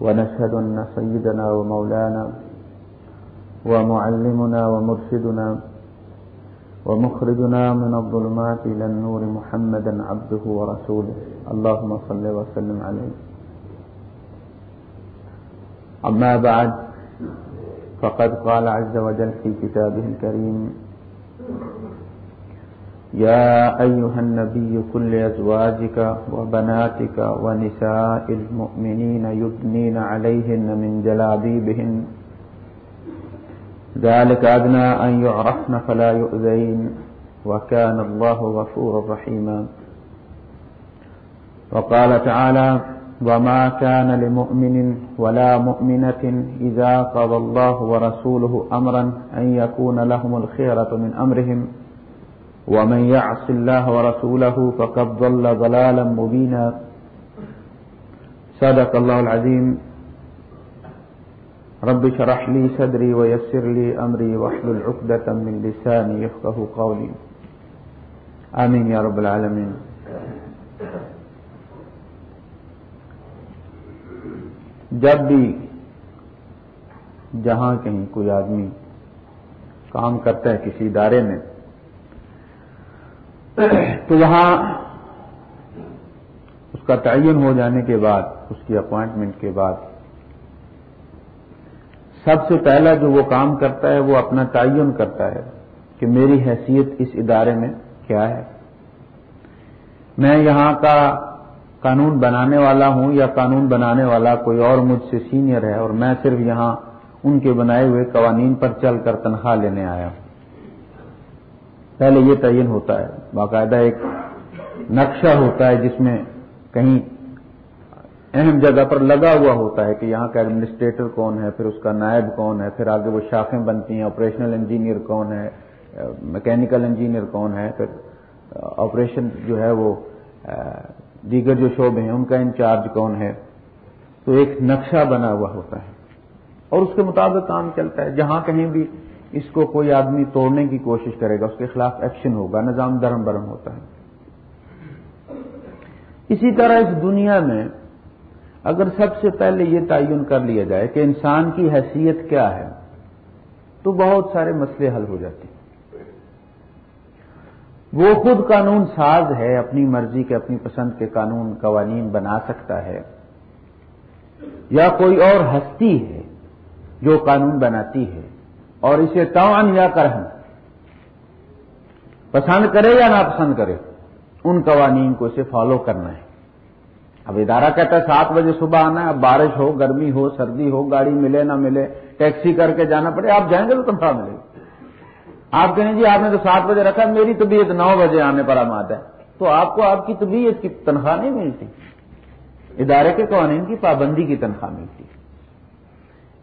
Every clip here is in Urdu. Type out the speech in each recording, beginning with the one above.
ونشهد أن سيدنا ومولانا ومعلمنا ومرشدنا ومخرجنا من الظلمات إلى النور محمدا عبده ورسوله. اللهم صل وسلم عليه. أما بعد، فقد قال عز وجل في كتابه الكريم يا أيها النبي كل أزواجك وبناتك ونساء المؤمنين يدنين عليهن من جلابيبهن. ذلك أدنى أن يعرفن فلا يؤذين. وكان الله غفورا رحيما. وقال تعالى وما كان لمؤمن ولا مؤمنة إذا قضى الله ورسوله أمرا أن يكون لهم الخيرة من أمرهم. ومن يعص الله ورسوله فقد ضل ضلالا مبينا. صدق الله العظيم. رب شرح لي صدري ويسر لي أمري واحلل عقدة من لساني يفقه قولي. آمين يا رب العالمين. جب بھی جہاں کہیں کوئی آدمی کام کرتا ہے کسی ادارے میں تو وہاں اس کا تعین ہو جانے کے بعد، اس کی اپوائنٹمنٹ کے بعد، سب سے پہلا جو وہ کام کرتا ہے، وہ اپنا تعین کرتا ہے کہ میری حیثیت اس ادارے میں کیا ہے۔ میں یہاں کا قانون بنانے والا ہوں یا قانون بنانے والا کوئی اور مجھ سے سینئر ہے اور میں صرف یہاں ان کے بنائے ہوئے قوانین پر چل کر تنخواہ لینے آیا ہوں۔ پہلے یہ تعین ہوتا ہے، باقاعدہ ایک نقشہ ہوتا ہے جس میں کہیں اہم جگہ پر لگا ہوا ہوتا ہے کہ یہاں کا ایڈمنسٹریٹر کون ہے، پھر اس کا نائب کون ہے، پھر آگے وہ شاخیں بنتی ہیں آپریشنل انجینئر کون ہے میکینیکل انجینئر کون ہے، پھر آپریشن جو ہے وہ دیگر جو شعبے ہیں، ان کا انچارج کون ہے؟ تو ایک نقشہ بنا ہوا ہوتا ہے اور اس کے مطابق کام چلتا ہے۔ جہاں کہیں بھی اس کو کوئی آدمی توڑنے کی کوشش کرے گا، اس کے خلاف ایکشن ہوگا، نظام درم برم ہوتا ہے۔ اسی طرح اس دنیا میں اگر سب سے پہلے یہ تعین کر لیا جائے کہ انسان کی حیثیت کیا ہے، تو بہت سارے مسئلے حل ہو جاتے ہیں۔ وہ خود قانون ساز ہے، اپنی مرضی کے، اپنی پسند کے قانون، قوانین بنا سکتا ہے۔ یا کوئی اور ہستی ہے جو قانون بناتی ہے۔ اور اسے توان یا کرہن پسند کرے یا ناپسند کرے، ان قوانین کو اسے فالو کرنا ہے۔ اب ادارہ کہتا ہے سات بجے صبح آنا ہے، اب بارش ہو، گرمی ہو، سردی ہو، گاڑی ملے، نہ ملے، ٹیکسی کر کے جانا پڑے، آپ جائیں گے تو تنخواہ ملے گی۔ آپ کہیں جی آپ نے تو سات بجے رکھا، میری طبیعت نو بجے آنے پر آماد ہے۔ تو آپ کو آپ کی طبیعت کی تنخواہ نہیں ملتی۔ ادارے کے قوانین کی پابندی کی تنخواہ ملتی۔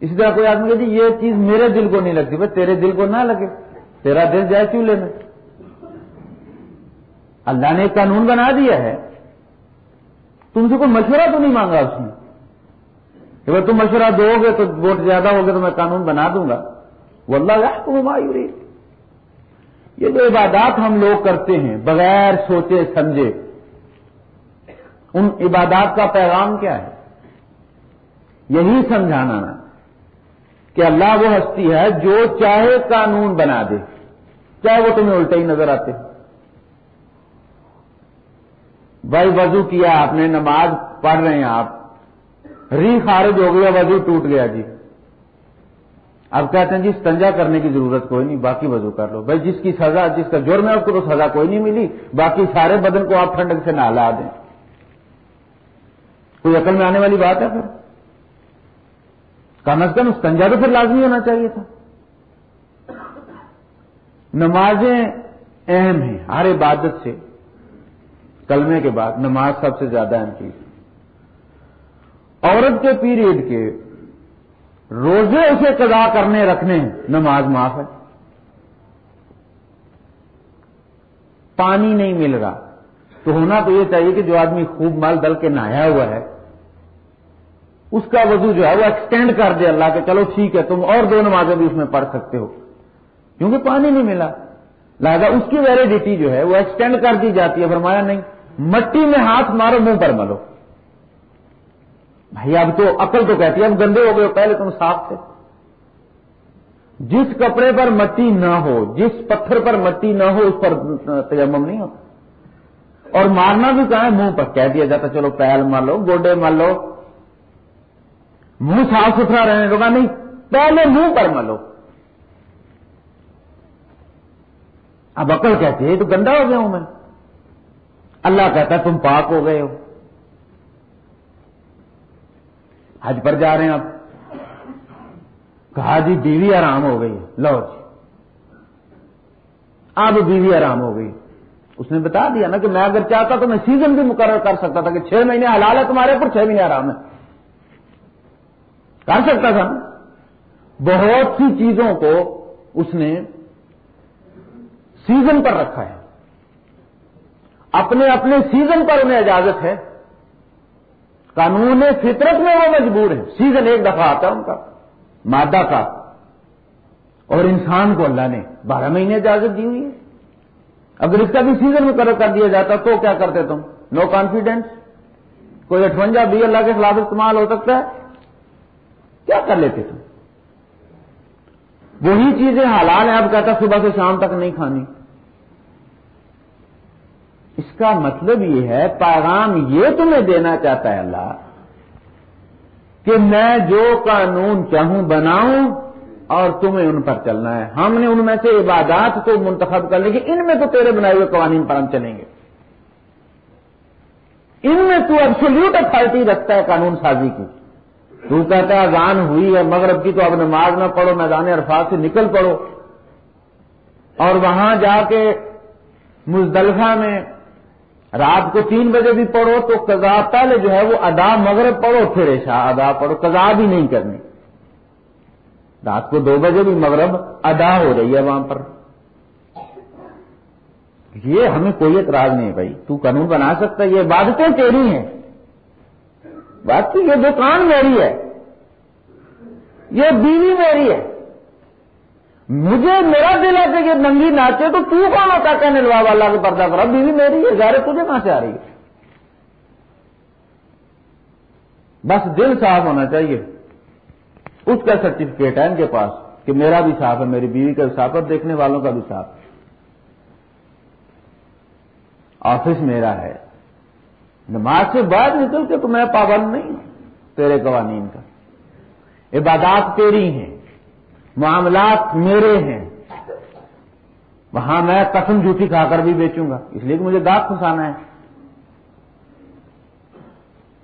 اسی طرح کوئی آدمی کہ یہ چیز میرے دل کو نہیں لگتی بھائی تیرے دل کو نہ لگے۔ تیرا دل جائے کیوں لینا؟ اللہ نے ایک قانون بنا دیا ہے۔ تم سے کوئی مشورہ تو نہیں مانگا اس نے؟ کہ بھائی تم مشورہ دو گے تو ووٹ زیادہ ہوگے تو میں قانون بنا دوں گا۔ وہ اللہ کو مایوری یہ جو عبادات ہم لوگ کرتے ہیں، بغیر سوچے، سمجھے، ان عبادات کا پیغام کیا ہے؟ یہی سمجھانا نا۔ کہ اللہ وہ ہستی ہے جو چاہے قانون بنا دے۔ چاہے وہ تمہیں الٹے ہی نظر آتے۔ بھائی وضو کیا آپ نے؟ نماز پڑھ رہے ہیں آپ۔ ری خارج ہو گیا وضو ٹوٹ گیا جی۔ اب کہتے ہیں جی استنجا کرنے کی ضرورت کوئی نہیں، باقی وضو کر لو۔ بھائی جس کی سزا، جس کا جرم ہے، اس کو تو سزا کوئی نہیں ملی۔ باقی سارے بدن کو آپ ٹھنڈک سے نہلا دیں۔ کوئی عقل میں آنے والی بات ہے پھر؟ کم از کم استنجا تو پھر لازمی ہونا چاہیے تھا۔ نمازیں اہم ہیں، ہر عبادت سے۔ کلمے کے بعد نماز سب سے زیادہ اہم چیز عورت کے پیریڈ کے روزے اسے قضا کرنے، رکھنے، نماز معاف ہے۔ پانی نہیں مل رہا۔ تو ہونا تو یہ چاہیے کہ جو آدمی خوب مال دل کے نہایا ہوا ہے اس کا وضو جو ہے وہ ایکسٹینڈ کر دے اللہ کے چلو ٹھیک ہے، تم اور دو نمازیں بھی اس میں پڑھ سکتے ہو۔ کیونکہ پانی نہیں ملا۔ لہذا اس کی ویلڈیٹی جو ہے وہ ایکسٹینڈ کر دی جاتی ہے۔ فرمایا نہیں، مٹی میں ہاتھ مارو، منہ پر ملو۔ بھائی، اب تو عقل تو کہتی ہے، اب گندے ہو گئے پہلے تم صاف تھے۔ جس کپڑے پر مٹی نہ ہو، جس پتھر پر مٹی نہ ہو، اس پر تیمم نہیں ہوتا۔ اور مارنا بھی کہاں ہے؟ منہ پر۔ کہہ دیا جاتا چلو پہل مار لو، گوڈے مار لو۔ منہ صاف ستھرا رہنے لوگ نہیں، پہلے منہ پر ملو۔ اب عقل کہتی ہے تو گندا ہو گیا ہوں میں۔ اللہ کہتا ہے، تم پاک ہو گئے ہو۔ حج پر جا رہے ہیں آپ۔ کہا جی بیوی آرام ہو گئی۔ لو جی۔ اب بیوی آرام ہو گئی۔ اس نے بتا دیا نا کہ میں اگر چاہتا تو میں سیزن بھی مقرر کر سکتا تھا کہ چھ مہینے حلال ہے تمہارے پر چھ مہینے آرام ہے۔ کر سکتا تھا۔ بہت سی چیزوں کو اس نے سیزن پر رکھا ہے۔ اپنے اپنے سیزن پر انہیں اجازت ہے۔ قانون فطرت میں وہ مجبور ہے۔ سیزن ایک دفعہ آتا ہے ان کا، مادہ کا۔ اور انسان کو اللہ نے بارہ مہینے اجازت دی ہوئی ہے۔ اگر اس کا بھی سیزن مقرر کر دیا جاتا تو کیا کرتے تم؟ نو کانفیڈینس کوئی اٹھونجا بھی اللہ کے خلاف استعمال ہو سکتا ہے۔ کیا کر لیتے تم؟ وہی چیزیں حالان ہیں، اب کہتا صبح سے شام تک نہیں کھانی۔ اس کا مطلب یہ ہے، پیغام یہ تمہیں دینا چاہتا ہے اللہ کہ میں جو قانون چاہوں بناؤں اور تمہیں ان پر چلنا ہے۔ ہم نے ان میں سے عبادات کو منتخب کر لی کہ ان میں تو تیرے بنائے ہوئے قوانین پر ہم چلیں گے۔ ان میں تو ایبسولوٹ اتارٹی رکھتا ہے قانون سازی کی۔ تو کہتا ہے اذان ہوئی ہے، مغرب کی تو اب نماز نہ پڑھو، میدان عرفات سے نکل پڑو اور وہاں جا کے مزدلفہ میں رات کو تین بجے بھی پڑھو تو قضا پہلے جو ہے وہ ادا مغرب پڑھو، پھر ایسا ادا پڑھو قضا بھی نہیں کرنی۔ رات کو دو بجے بھی مغرب ادا ہو رہی ہے وہاں پر۔ یہ ہمیں کوئی اعتراض نہیں ہے بھائی، تو قانون بنا سکتا ہے، یہ عبادتیں تیری ہیں۔ بات کی یہ دکان میری ہے، یہ بیوی میری ہے۔ مجھے میرا دل ہے کہ یہ ننگی ناچے تو تو کون ہوتا کہنے لوا والا کے پردہ کرا بیوی میری ہے ظاہر تجھے کہاں سے آ رہی ہے؟ بس دل صاف ہونا چاہیے۔ اس کا سرٹیفکیٹ ہے ان کے پاس کہ میرا بھی صاف ہے، میری بیوی کا بھی صاف ہے دیکھنے والوں کا بھی صاف۔ ہے آفس میرا ہے۔ نماز سے بعد نکل کے تو میں پابند نہیں ہوں تیرے قوانین کا۔ عبادات تیری ہیں، معاملات میرے ہیں۔ وہاں میں قسم جھوٹی کھا کر بھی بیچوں گا، اس لیے کہ مجھے دانت پھنسانا ہے۔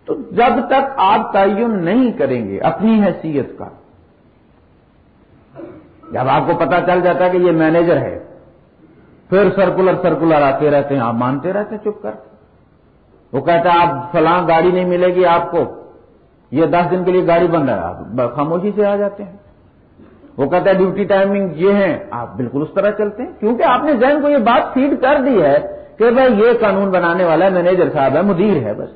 تو جب تک آپ تعین نہیں کریں گے اپنی حیثیت کا، جب آپ کو پتا چل جاتا ہے کہ یہ مینیجر ہے، پھر سرکولر سرکولر آتے رہتے ہیں، آپ مانتے رہتے ہیں، چپ کر۔ وہ کہتا ہے، آپ فلاں گاڑی نہیں ملے گی آپ کو. یہ دس دن کے لیے گاڑی بند ہے۔ آپ خاموشی سے آ جاتے ہیں۔ وہ کہتا ہے، ڈیوٹی ٹائمنگ یہ ہے۔ آپ بالکل اس طرح چلتے ہیں۔ کیونکہ آپ نے ذہن کو یہ بات فیڈ کر دی ہے کہ بھائی یہ قانون بنانے والا ہے مینیجر صاحب ہے، مدیر ہے بس۔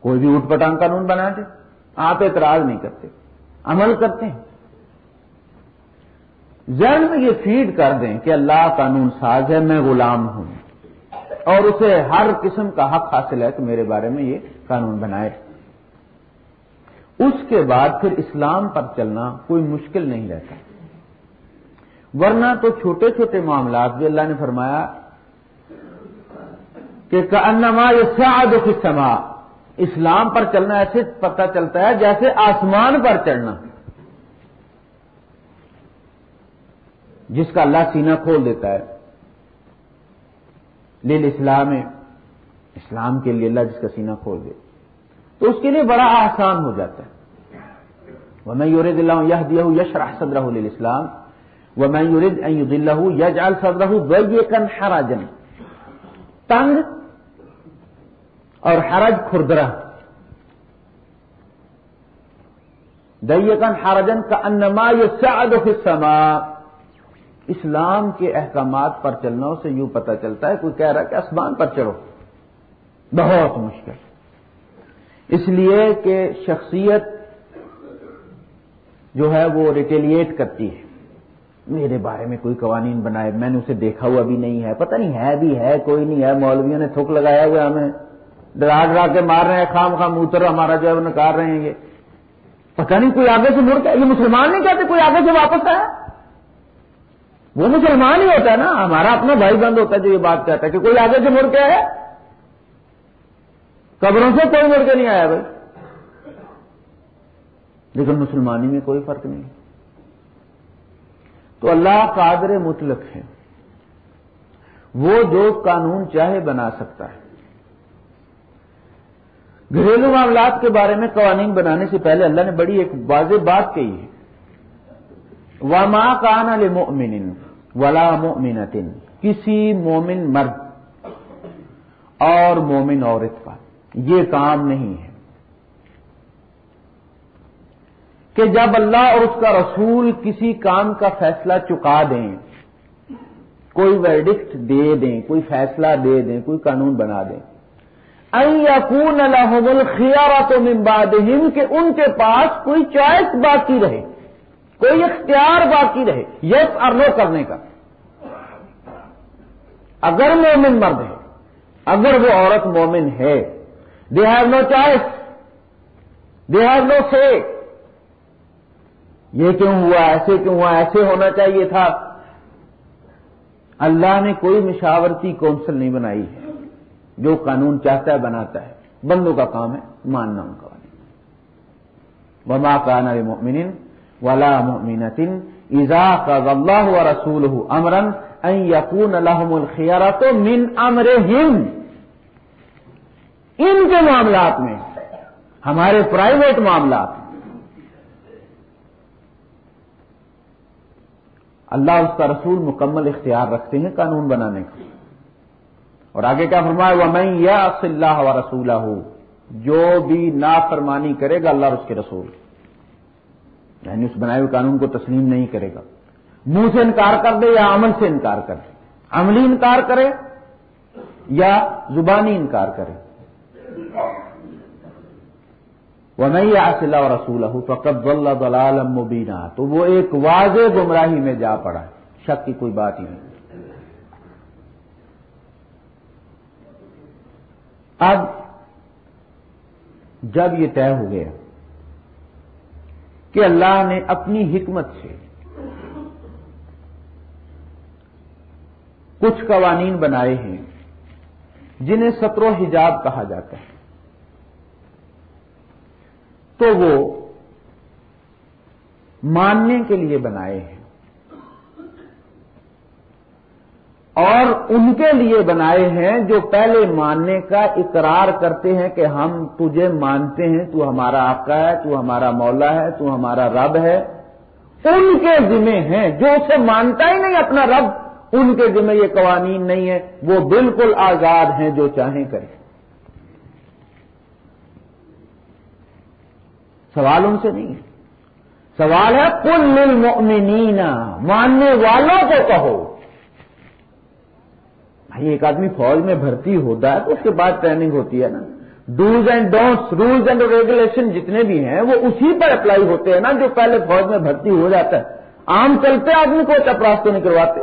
کوئی بھی اٹھ پٹانگ قانون بنا دے۔ آپ اعتراض نہیں کرتے۔ عمل کرتے ہیں۔ ذہن میں یہ فیڈ کر دیں کہ اللہ قانون ساز ہے، میں غلام ہوں۔ اور اسے ہر قسم کا حق حاصل ہے کہ میرے بارے میں یہ قانون بنائے۔ اس کے بعد پھر اسلام پر چلنا کوئی مشکل نہیں رہتا۔ ورنہ تو چھوٹے چھوٹے معاملات بھی اللہ نے فرمایا کہ انما سعد فی سما اسلام پر چلنا ایسے پتہ چلتا ہے جیسے آسمان پر چڑھنا۔ جس کا اللہ سینہ کھول دیتا ہے۔ لیل اسلام اسلام کے لیے اللہ جس کا سینہ کھول دے۔ تو اس کے لیے بڑا آسان ہو جاتا ہے۔ وہ میں یورد اللہ یہ دیا ہوں یش راہ صدر اسلام وہ میں یورد دلہ یج ال صدر تنگ اور حرج کھردرا دیکن حرجن کا انما یہ سعد فی السما اسلام کے احکامات پر چلنا، اسے یوں پتہ چلتا ہے، کوئی کہہ رہا ہے کہ آسمان پر چڑھو۔ بہت مشکل۔ اس لیے کہ شخصیت جو ہے وہ ریٹیلیٹ کرتی ہے۔ میرے بارے میں کوئی قوانین بنائے، میں نے اسے دیکھا ہوا بھی نہیں ہے، پتہ نہیں ہے بھی ہے، کوئی نہیں ہے۔ مولویوں نے تھوک لگایا ہوا ہمیں۔ ڈرا ڈرا کے مار رہے ہیں، خام خام اتر، ہمارا جو ہے وہ نکال رہے ہیں یہ۔ پتہ نہیں کوئی آگے سے مڑ کے، یہ مسلمان نہیں کہتے کوئی آگے سے واپس آیا؟ وہ مسلمان ہی ہوتا ہے نا، ہمارا اپنا بھائی بند ہوتا ہے جو یہ بات کہتا ہے کہ کوئی آگے سے مڑ کے آیا؟ قبروں سے کوئی مڑ کے نہیں آیا بھائی؟ لیکن مسلمانی میں کوئی فرق نہیں۔ تو اللہ قادر مطلق ہے۔ وہ جو قانون چاہے بنا سکتا ہے۔ گھریلو معاملات کے بارے میں قوانین بنانے سے پہلے اللہ نے بڑی ایک واضح بات کہی ہے۔ وما کان المؤمن ولا مؤمنتن، کسی مومن مرد اور مومن عورت کا یہ کام نہیں ہے کہ جب اللہ اور اس کا رسول کسی کام کا فیصلہ چکا دیں، کوئی ویڈکٹ دے دیں، کوئی فیصلہ دے دیں، کوئی قانون بنا دیں۔ یقون الحم الخیارا تو ممباد کہ ان کے پاس کوئی چوائس باقی رہے۔ کوئی اختیار باقی رہے، یس اور نو کرنے کا۔ اگر مومن مرد ہے، اگر وہ عورت مومن ہے they have no choice they have no say یہ کیوں ہوا، ایسے کیوں ہوا، ایسے ہونا چاہیے تھا۔ اللہ نے کوئی مشاورتی کونسل نہیں بنائی ہے، جو قانون چاہتا ہے، بناتا ہے۔ بندوں کا کام ہے، ماننا ان کا وما کان مؤمن ولا مؤمنة. اذا قضى الله ورسوله امرا ان يكون لهم الخيارة من امرهم ان کے معاملات میں، ہمارے پرائیویٹ معاملات اللہ اس کا رسول مکمل اختیار رکھتے ہیں قانون بنانے کا۔ اور آگے کیا فرمایا وہ میں یا اللہ و رسول جو بھی نافرمانی کرے گا اللہ اور اس کے رسول۔ یعنی اس بنائے ہوئے قانون کو تسلیم نہیں کرے گا۔ منہ سے انکار کر دے یا عمل سے انکار کر دے۔ عملی انکار کرے یا زبانی انکار کرے۔ وہ نہیں آس اللہ رسول فقط اللہ مبینہ تو وہ ایک واضح گمراہی میں جا پڑا ہے۔ شک کی کوئی بات ہی نہیں۔ اب جب یہ طے ہو گیا کہ اللہ نے اپنی حکمت سے کچھ قوانین بنائے ہیں جنہیں ستر و حجاب کہا جاتا ہے۔ تو وہ ماننے کے لیے بنائے ہیں۔ اور ان کے لیے بنائے ہیں جو پہلے ماننے کا اقرار کرتے ہیں کہ ہم تجھے مانتے ہیں، تو ہمارا آقا ہے، تو ہمارا مولا ہے، تو ہمارا رب ہے۔ ان کے ذمے ہیں، جو اسے مانتا ہی نہیں اپنا رب، ان کے ذمے یہ قوانین نہیں ہے وہ بالکل آزاد ہیں جو چاہیں کریں۔ سوال ان سے نہیں ہے۔ سوال ہے کل للمؤمنین، ماننے والوں کو کہو۔ ایک آدمی فوج میں بھرتی ہوتا ہے تو اس کے بعد ٹریننگ ہوتی ہے نا۔ Do's and don'ts rules and regulation جتنے بھی ہیں، وہ اسی پر اپلائی ہوتے ہیں نا جو پہلے فوج میں بھرتی ہو جاتا ہے۔ عام چلتے آدمی کو چپراس تو نہیں کرواتے۔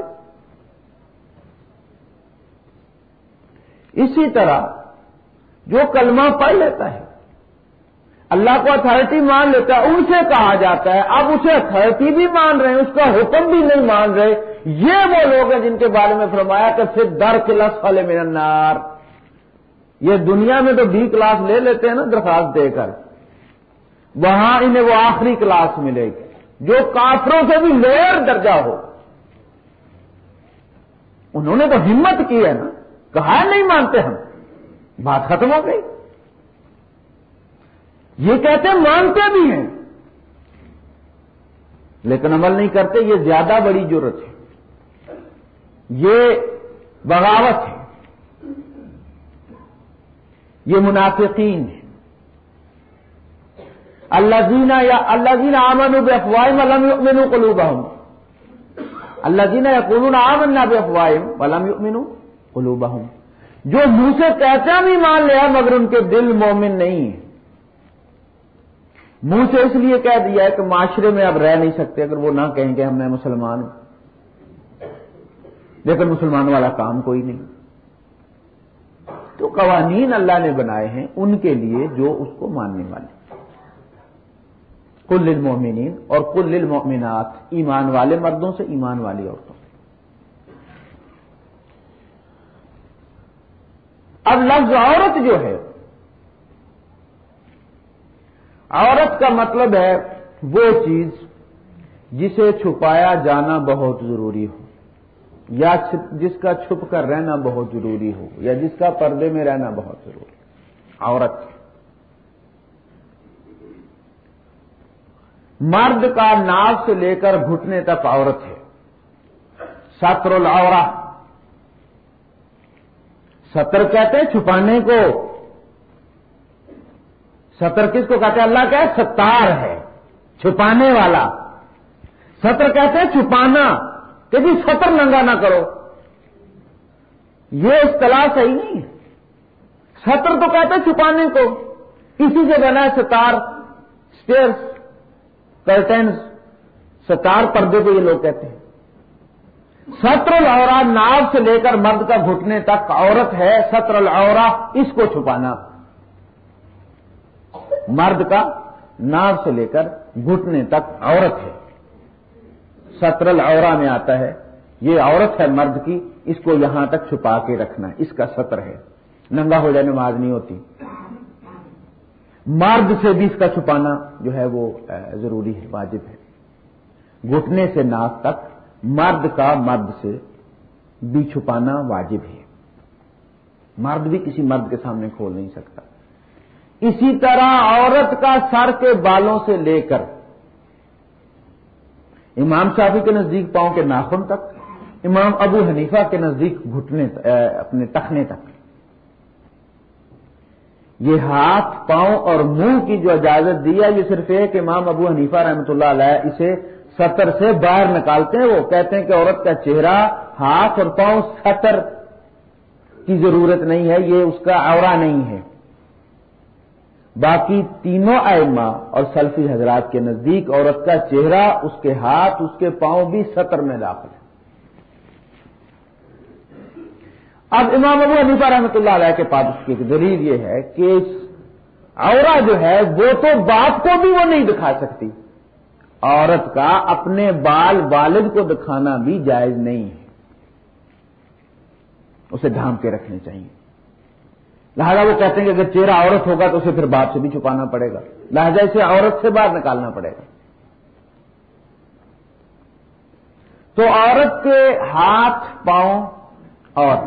اسی طرح جو کلمہ پڑھ لیتا ہے، اللہ کو اتارٹی مان لیتا ہے، ان سے کہا جاتا ہے، اب اسے اتارٹی بھی مان رہے ہیں، اس کا حکم بھی نہیں مان رہے۔ یہ وہ لوگ ہیں جن کے بارے میں فرمایا کہ پھر در کلاس والے میرا نار یہ دنیا میں تو ڈی کلاس لے لیتے ہیں نا درخواست دے کر۔ وہاں انہیں وہ آخری کلاس ملے گی۔ جو کافروں سے بھی لوئر درجہ ہو۔ انہوں نے تو ہمت کی ہے نا۔ کہا نہیں مانتے ہم۔ بات ختم ہو گئی۔ یہ کہتے مانتے بھی ہیں۔ لیکن عمل نہیں کرتے، یہ زیادہ بڑی ضرورت ہے۔ یہ بغاوت ہے۔ یہ منافقین ہے اللہ زینا یا اللہ زینا آمن افواہم علم یؤمنو قلوبہم۔ اللہ زینا یا قلون آمن نہ بے افواہم علم یؤمنو قلوبہم۔ جو منہ سے کہتے ہیں بھی مان لیا مگر ان کے دل مومن نہیں ہے منہ سے اس لیے کہہ دیا ہے کہ معاشرے میں اب رہ نہیں سکتے اگر وہ نہ کہیں کہ ہم میں مسلمان ہوں لیکن مسلمان والا کام کوئی نہیں۔ تو قوانین اللہ نے بنائے ہیں ان کے لیے جو اس کو ماننے والے۔ کل المومنین اور کل المؤمنات ایمان والے مردوں سے ایمان والی عورتوں۔ اب لفظ عورت جو ہے، عورت کا مطلب ہے وہ چیز جسے چھپایا جانا بہت ضروری ہو۔ یا جس کا چھپ کر رہنا بہت ضروری ہو، یا جس کا پردے میں رہنا بہت ضروری عورت۔ مرد کا ناف سے لے کر گھٹنے تک عورت ہے۔ ستر العورہ۔ ستر کہتے ہیں چھپانے کو۔ ستر کس کو کہتے ہیں؟ اللہ کا ستار ہے، چھپانے والا۔ ستر کہتے ہیں چھپانا۔ کہ جی ستر ننگا نہ کرو۔ یہ اصطلاح صحیح نہیں ہے۔ ستر تو کہتے ہیں چھپانے کو۔ اسی سے بنا ہے ستار اسٹیئرس کرٹنس ستار پردے کو یہ لوگ کہتے ہیں۔ ستر العورا ناو سے لے کر مرد کا گھٹنے تک عورت ہے ستر العورا اس کو چھپانا۔ مرد کا ناو سے لے کر گھٹنے تک عورت ہے۔ ستر العورا میں آتا ہے۔ یہ عورت ہے مرد کی، اس کو یہاں تک چھپا کے رکھنا اس کا سطر ہے۔ ننگا ہو جائے نماز نہیں ہوتی۔ مرد سے بھی اس کا چھپانا جو ہے وہ ضروری ہے، واجب ہے۔ گھٹنے سے ناک تک مرد کا مرد سے بھی چھپانا واجب ہے۔ مرد بھی کسی مرد کے سامنے کھول نہیں سکتا۔ اسی طرح عورت کا سر کے بالوں سے لے کر امام شافی کے نزدیک پاؤں کے ناخن تک، امام ابو حنیفہ کے نزدیک گھٹنے اپنے تخنے تک۔ یہ ہاتھ، پاؤں اور منہ کی جو اجازت دی ہے، یہ صرف ایک امام ابو حنیفہ رحمۃ اللہ علیہ اسے سطر سے باہر نکالتے ہیں۔ وہ کہتے ہیں کہ عورت کا چہرہ، ہاتھ اور پاؤں سطر کی ضرورت نہیں ہے، یہ اس کا اورا نہیں ہے۔ باقی تینوں ائمہ اور سلفی حضرات کے نزدیک عورت کا چہرہ، اس کے ہاتھ، اس کے پاؤں بھی سطر میں داخل ہے۔ اب امام ابو حنیفہ رحمۃ اللہ علیہ کے پاس اس کی دلیل یہ ہے کہ عورا جو ہے، وہ تو باپ کو بھی وہ نہیں دکھا سکتی۔ عورت کا اپنے بال والد کو دکھانا بھی جائز نہیں ہے۔ اسے ڈھام کے رکھنے چاہیے۔ لہذا وہ کہتے ہیں کہ اگر چہرہ عورت ہوگا تو اسے پھر باپ سے بھی چھپانا پڑے گا۔ لہذا اسے عورت سے باہر نکالنا پڑے گا۔ تو عورت کے ہاتھ، پاؤں اور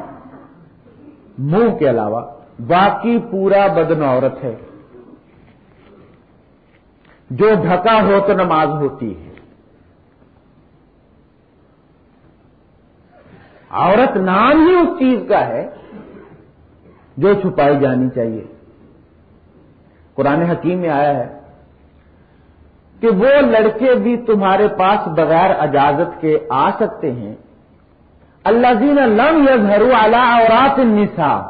منہ کے علاوہ باقی پورا بدن عورت ہے۔ جو ڈھکا ہو تو نماز ہوتی ہے۔ عورت نام ہی اس چیز کا ہے جو چھپائی جانی چاہیے۔ قرآن حکیم میں آیا ہے کہ وہ لڑکے بھی تمہارے پاس بغیر اجازت کے آ سکتے ہیں۔ اللہ زین لم یظہروا ہرو اعلی اورات النساء۔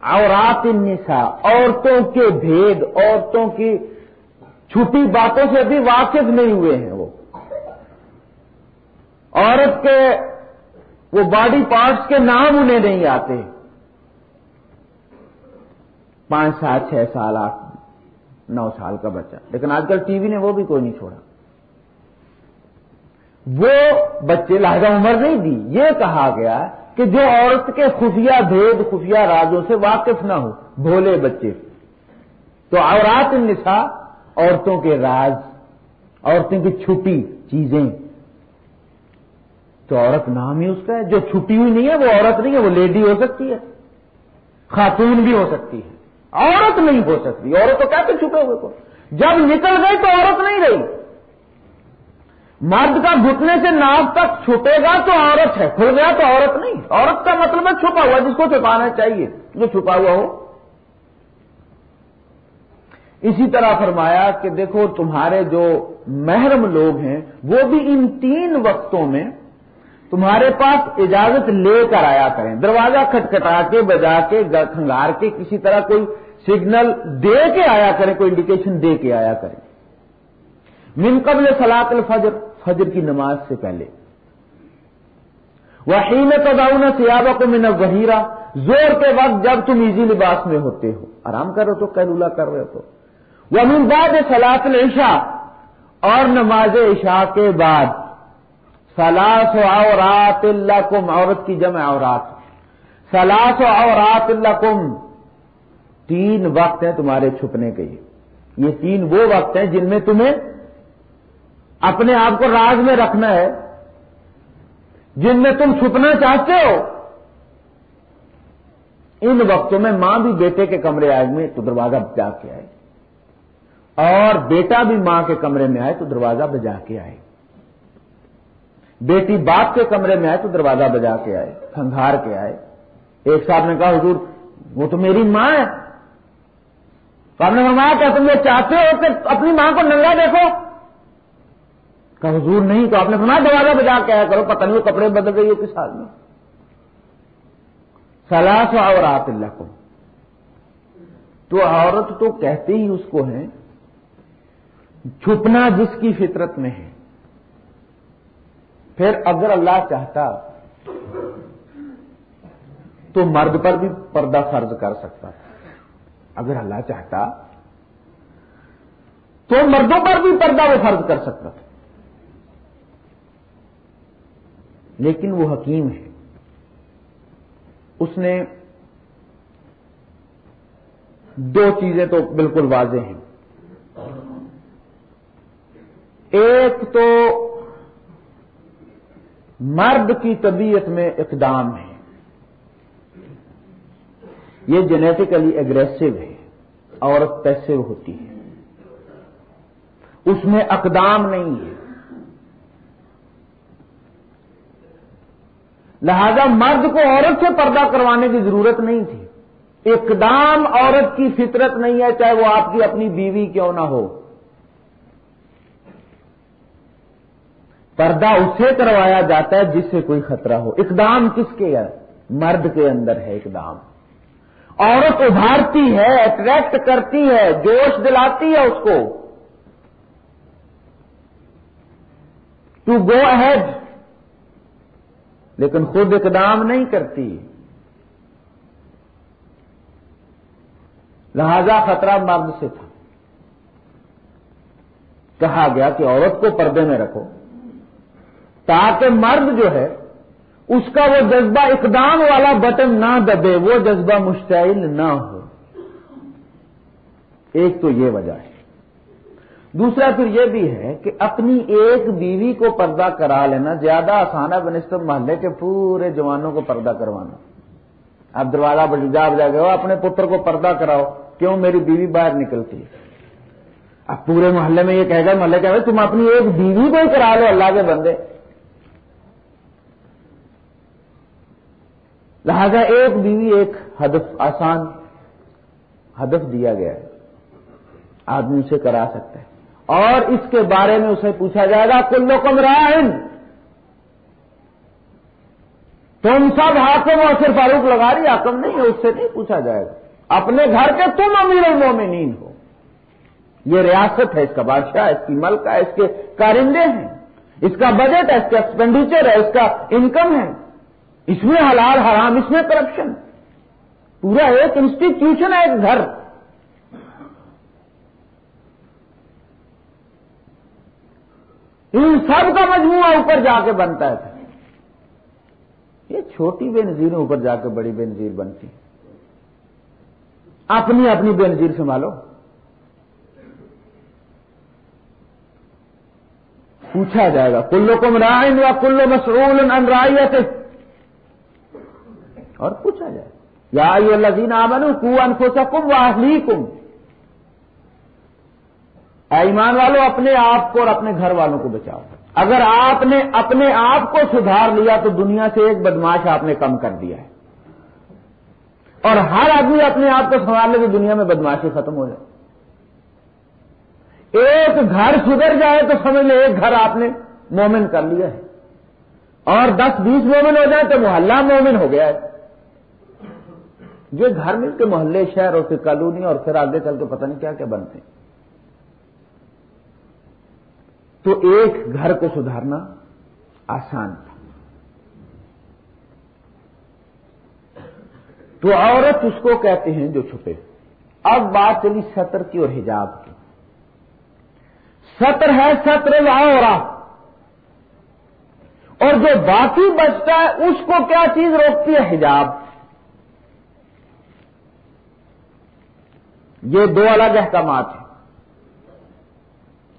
اورات النساء، عورتوں کے بھید، عورتوں کی چھوٹی باتوں سے ابھی واقف نہیں ہوئے ہیں وہ۔ عورت کے وہ باڈی پارٹس کے نام انہیں نہیں آتے۔ پانچ سات چھ سال، آٹھ، نو سال کا بچہ۔ لیکن آج کل ٹی وی نے وہ بھی کوئی نہیں چھوڑا۔ وہ بچے لہذا عمر نہیں دی۔ یہ کہا گیا کہ جو عورت کے خفیہ بھید، خفیہ رازوں سے واقف نہ ہو، بھولے بچے۔ تو اورات النساء عورتوں کے راز عورتوں کی چھپی چیزیں۔ تو عورت نام ہی اس کا ہے۔ جو چھپی ہوئی نہیں ہے، وہ عورت نہیں ہے، وہ لیڈی ہو سکتی ہے، خاتون بھی ہو سکتی ہے۔ عورت نہیں ہو سکتی، عورت تو کہتے چھپے ہوئے کو۔ جب نکل گئی تو عورت نہیں رہی۔ مرد کا گھٹنے سے ناک تک چھپے گا تو عورت ہے، کھل گیا تو عورت نہیں۔ عورت کا مطلب ہے چھپا ہوا، جس کو چھپانا چاہیے، جو چھپا ہوا ہو۔ اسی طرح فرمایا کہ دیکھو، تمہارے جو محرم لوگ ہیں، وہ بھی ان تین وقتوں میں تمہارے پاس اجازت لے کر آیا کریں۔ دروازہ کھٹکھٹا کے، بجا کے کھنگار کے، کسی طرح کوئی سگنل دے کے آیا کریں، کوئی انڈیکیشن دے کے آیا کریں۔ من قبل سلاط الفجر، فجر کی نماز سے پہلے۔ وحین تداؤن سیابہ کو من وہیرا زور کے وقت جب تم ایزی لباس میں ہوتے ہو۔ آرام کر رہے تو کیلولا کر رہے ہو وہ امین بعد سلاط العشاء، اور نماز عشاء کے بعد۔ سلاس و اورات اللہ کم عورت کی جمع اورات سلاس و اورات اللہ کم تین وقت ہیں تمہارے چھپنے کے یہ تین وہ وقت ہیں جن میں تمہیں اپنے آپ کو راز میں رکھنا ہے۔ جن میں تم چھپنا چاہتے ہو۔ ان وقتوں میں ماں بھی بیٹے کے کمرے آئے۔ ہوئے تو دروازہ بجا کے آئے۔ اور بیٹا بھی ماں کے کمرے میں آئے تو دروازہ بجا کے آئے۔ بیٹی باپ کے کمرے میں آئے تو دروازہ بجا کے آئے۔ کھنگار کے آئے۔ ایک صاحب نے کہا، حضور، وہ تو میری ماں ہے۔ تو آپ نے فرمایا کیا تم یہ چاہتے ہو کہ اپنی ماں کو ننگا دیکھو؟ کہ حضور نہیں، تو آپ نے فرمایا دروازہ بجا کے آیا کرو، پتہ نہیں وہ کپڑے بدل گئی ہو کس حال میں۔ سلاس اور آت اللہ کو تو عورت تو کہتے ہی اس کو ہے چھپنا جس کی فطرت میں ہے۔ پھر اگر اللہ چاہتا تو مرد پر بھی پردہ فرض کر سکتا تھا۔ اگر اللہ چاہتا تو مردوں پر بھی پردہ وہ فرض کر سکتا تھا۔ لیکن وہ حکیم ہے۔ اس نے دو چیزیں تو بالکل واضح ہیں۔ ایک تو مرد کی طبیعت میں اقدام ہے۔ یہ جینیٹیکلی اگریسو ہے، عورت پیسو ہوتی ہے۔ اس میں اقدام نہیں ہے۔ لہذا مرد کو عورت سے پردہ کروانے کی ضرورت نہیں تھی۔ اقدام عورت کی فطرت نہیں ہے، چاہے وہ آپ کی اپنی بیوی کیوں نہ ہو۔ پردہ اسے کروایا جاتا ہے جس سے کوئی خطرہ ہو۔ اقدام کس کے ہے؟ مرد کے اندر ہے اقدام۔ عورت ابھارتی ہے اٹریکٹ کرتی ہے، جوش دلاتی ہے اس کو۔ ٹو گو اہڈ لیکن خود اقدام نہیں کرتی۔ لہذا خطرہ مرد سے تھا۔ کہا گیا کہ عورت کو پردے میں رکھو۔ تاکہ مرد جو ہے اس کا وہ جذبہ اقدام والا بٹن نہ دبے، وہ جذبہ مشتعل نہ ہو۔ ایک تو یہ وجہ ہے۔ دوسرا پھر یہ بھی ہے کہ اپنی ایک بیوی کو پردہ کرا لینا، زیادہ آسان ہے بنسبت محلے کے پورے جوانوں کو پردہ کروانا۔ اب دروازہ بجا بجا گئے ہو اپنے پتر کو پردہ کراؤ، کیوں میری بیوی باہر نکلتی ہے؟ اب پورے محلے میں یہ کہہ گا محلے کہ تم اپنی ایک بیوی کو ہی کرا لو، اللہ کے بندے۔ لہذا ایک بیوی ایک ہدف آسان ہدف دیا گیا ہے۔ آدمی اسے کرا سکتا ہے۔ اور اس کے بارے میں اسے پوچھا جائے گا کلو کم رائن تم سب حاکم اور صرف فاروق لگا رہی حاکم نہیں ہے اس سے نہیں پوچھا جائے گا۔ اپنے گھر کے تم امیر المومنین ہو۔ یہ ریاست ہے، اس کا بادشاہ، اس کی ملک ہے اس کے کارندے ہیں۔ اس کا بجٹ ہے، اس کا ایکسپینڈیچر ہے، اس کا انکم ہے۔ اس میں حلال حرام، اس میں کرپشن پورا ایک انسٹیٹیوشن ہے ایک گھر. ان سب کا مجموعہ اوپر جا کے بنتا ہے. یہ چھوٹی بے نظیریں اوپر جا کے بڑی بے نظیر بنتی. اپنی اپنی بے نظیر سنبھالو. پوچھا جائے گا کلو کو مرائن یا کلو مسرول ان رائے اور پوچھا جائے۔ یا یہ لذین آمن کو انفسکم واہلیکم۔ ایمان والوں اپنے آپ کو اور اپنے گھر والوں کو بچاؤ۔ اگر آپ نے اپنے آپ کو سدھار لیا، تو دنیا سے ایک بدماش آپ نے کم کر دیا ہے۔ اور ہر آدمی اپنے آپ کو سنبھال لے، تو دنیا میں بدماشی ختم ہو جائے۔ ایک گھر سدھر جائے تو سمجھ لے، ایک گھر آپ نے مومن کر لیا ہے۔ اور دس بیس مومن ہو جائے تو محلہ مومن ہو گیا ہے۔ جو گھر مل کے محلے، شہر اور پھر کالونی اور پھر آگے چل کے پتہ نہیں کیا کیا بنتے ہیں۔ تو ایک گھر کو سدھارنا آسان تھا۔ تو عورت اس کو کہتے ہیں جو چھپے۔ اب بات چلی سطر کی اور حجاب کی۔ سطر ہے سطر عورت اور جو باقی بچتا ہے اس کو کیا چیز روکتی ہے؟ حجاب۔ یہ دو الگ احکامات ہیں۔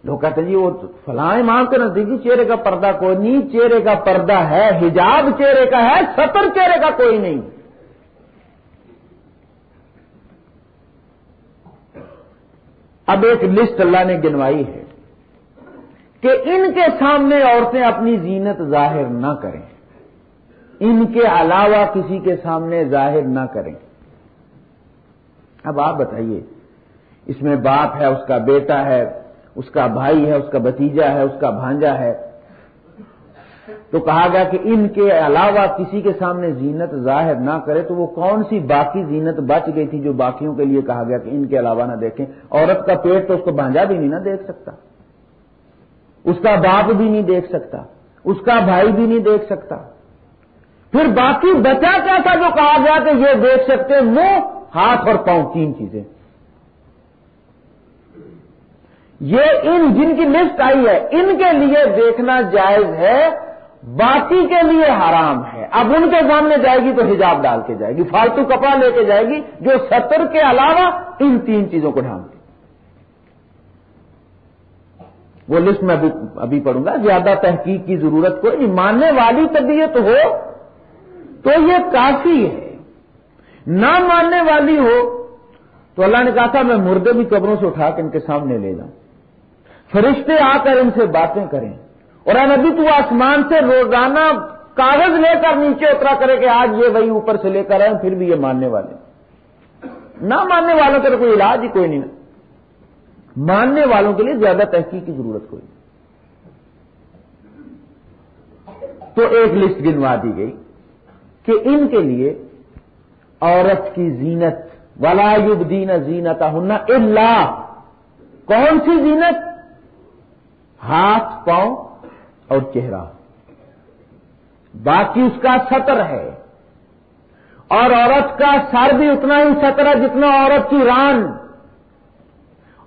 لوگ کہتے ہیں جی وہ فلاں امام کے نزدیکی چہرے کا پردہ کوئی نہیں، چہرے کا پردہ ہے، حجاب چہرے کا ہے، سطر چہرے کا کوئی نہیں۔ اب ایک لسٹ اللہ نے گنوائی ہے کہ ان کے سامنے عورتیں اپنی زینت ظاہر نہ کریں۔ ان کے علاوہ کسی کے سامنے ظاہر نہ کریں۔ اب آپ بتائیے، اس میں باپ ہے، اس کا بیٹا ہے، اس کا بھائی ہے، اس کا بتیجا ہے، اس کا بھانجا ہے۔ تو کہا گیا کہ ان کے علاوہ کسی کے سامنے زینت ظاہر نہ کرے تو وہ کون سی باقی زینت بچ گئی تھی جو باقیوں کے لیے کہا گیا کہ ان کے علاوہ نہ دیکھیں؟ عورت کا پیٹ تو اس کو بھانجا بھی نہیں نہ دیکھ سکتا۔ اس کا باپ بھی نہیں دیکھ سکتا۔ اس کا بھائی بھی نہیں دیکھ سکتا۔ پھر باقی بچا کیا تھا جو کہا گیا کہ یہ دیکھ سکتے منہ ہاتھ اور پاؤں، تین چیزیں۔ یہ ان جن کی لسٹ آئی ہے، ان کے لیے دیکھنا جائز ہے، باقی کے لیے حرام ہے۔ اب ان کے سامنے جائے گی تو حجاب ڈال کے جائے گی، فالتو کپڑا لے کے جائے گی، جو ستر کے علاوہ ان تین چیزوں کو ڈھانپ وہ لسٹ میں ابھی پڑھوں گا۔ زیادہ تحقیق کی ضرورت کوئی ماننے والی طبیعت ہو تو یہ کافی ہے۔ نہ ماننے والی ہو تو اللہ نے کہا تھا میں مردے بھی قبروں سے اٹھا کے ان کے سامنے لے جاؤں۔ فرشتے آ کر ان سے باتیں کریں۔ اور اے نبی، تو آسمان سے روزانہ کاغذ لے کر نیچے اترا کرے کہ آج یہ وہی اوپر سے لے کر آئے، پھر بھی یہ ماننے والے۔ نہ ماننے والوں کے کوئی علاج ہی کوئی نہیں۔ ماننے والوں کے لیے زیادہ تحقیق کی ضرورت کوئی نہیں۔ تو ایک لسٹ گنوا دی گئی کہ ان کے لیے عورت کی زینت، ولا دین زینت اللہ کون سی زینت؟ ہاتھ، پاؤں اور چہرہ۔ باقی اس کا سطر ہے۔ اور عورت کا سر بھی اتنا ہی سطر ہے جتنا عورت کی ران۔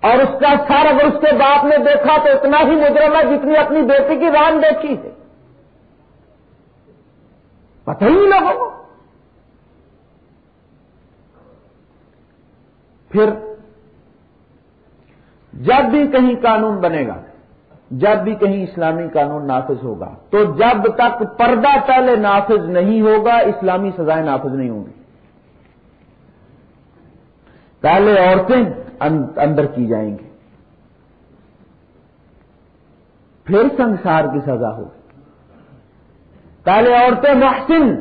اور اس کا سر اگر اس کے باپ نے دیکھا تو اتنا ہی مجرم ہے جتنی اپنی بیٹی کی ران دیکھی ہے۔ پتہ ہی لوگوں کو پھر جب بھی کہیں قانون بنے گا، جب بھی کہیں اسلامی قانون نافذ ہوگا، تو جب تک پردہ پہلے نافذ نہیں ہوگا، اسلامی سزائیں نافذ نہیں ہوں گی۔ پہلے عورتیں اندر کی جائیں گی۔ پھر سنسار کی سزا ہوگی۔ پہلے عورتیں محسن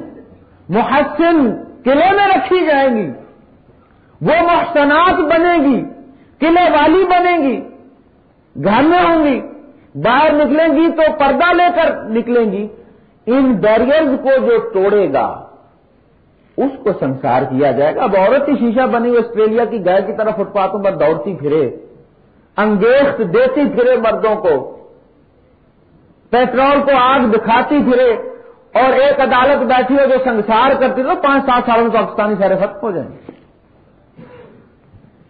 محسن قلعے میں رکھی جائیں گی۔ وہ محسنات بنے گی، قلعے والی بنے گی، گھر میں ہوں گی، باہر نکلیں گی تو پردہ لے کر نکلیں گی۔ ان بیریئرز کو جو توڑے گا، اس کو سنسار کیا جائے گا۔ اب عورت کی شیشہ بنی ہوئی آسٹریلیا کی گائے کی طرف فٹ پاتھوں پر دوڑتی پھرے، انگیخت دیتی پھرے مردوں کو، پیٹرول کو آگ دکھاتی پھرے، اور ایک عدالت بیٹھی ہو جو سنسار کرتی تو پانچ سات سالوں میں پاکستانی سارے ختم ہو جائیں گے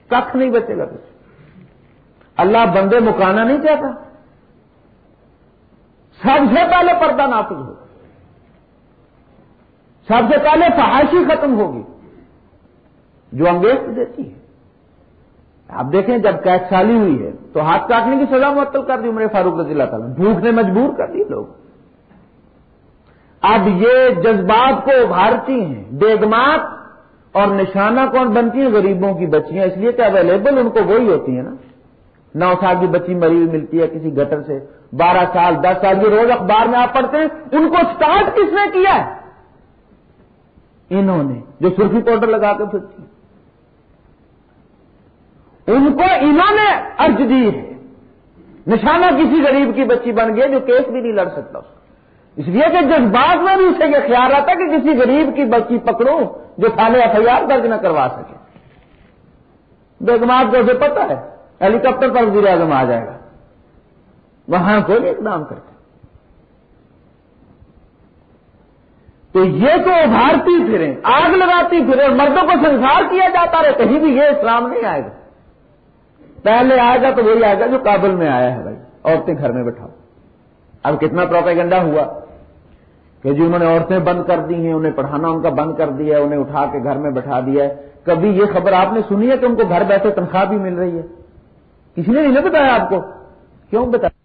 کخ نہیں بچے گا کچھ۔ اللہ بندے مکانا نہیں چاہتا۔ سب سے پہلے پردہ نافذ ہوگا۔ سب سے پہلے فحاشی ختم ہوگی۔ جو انگیز دیتی ہے۔ آپ دیکھیں جب قید سالی ہوئی ہے، تو ہاتھ کاٹنے کی سزا معطل کر دی عمر فاروق رضی اللہ تعالیٰ بھوک نے مجبور کر دی لوگ۔ اب یہ جذبات کو ابھارتی ہیں۔ بیگمات اور نشانہ کون بنتی ہیں غریبوں کی بچیاں؟ اس لیے کہ اویلیبل ان کو وہی ہوتی ہیں نا۔ نو سال کی بچی مری ہوئی ملتی ہے کسی گٹر سے، بارہ سال، دس سال، یہ روز اخبار میں آپ پڑھتے ہیں، ان کو سٹارٹ کس نے کیا ہے؟ انہوں نے، جو سرخی پاؤڈر لگا کے پھرتی ان کو انہوں نے ارج دی ہے۔ نشانہ کسی غریب کی بچی بن گئی جو کیس بھی نہیں لڑ سکتا اس لیے کہ جذبات میں بھی اسے یہ خیال رہتا کہ کسی غریب کی بچی پکڑوں جو تھانے ایف آئی آر درج نہ کروا سکے۔ بیگمات کو اسے پتا ہے ہیلی کاپٹر پر وزیر اعظم آ جائے گا۔ وہاں کوئی اقدام کرتے تو یہ تو ابھارتی پھریں، آگ لگاتی پھریں، مردوں کو سنسار کیا جاتا رہے، کہیں بھی یہ اسلام نہیں آئے گا۔ پہلے آئے گا تو وہی آئے گا جو کابل میں آیا ہے بھائی، عورتیں گھر میں بٹھاؤ۔ اب کتنا پروپیگنڈا ہوا۔ کہ جی انہوں نے عورتیں بند کر دی ہیں، انہیں پڑھانا ان کا بند کر دیا ہے، انہیں اٹھا کے گھر میں بٹھا دیا ہے۔ کبھی یہ خبر آپ نے سنی ہے کہ ان کو گھر بیٹھے تنخواہ بھی مل رہی ہے؟ کسی نے نہیں بتایا آپ کو؟ کیوں بتایا؟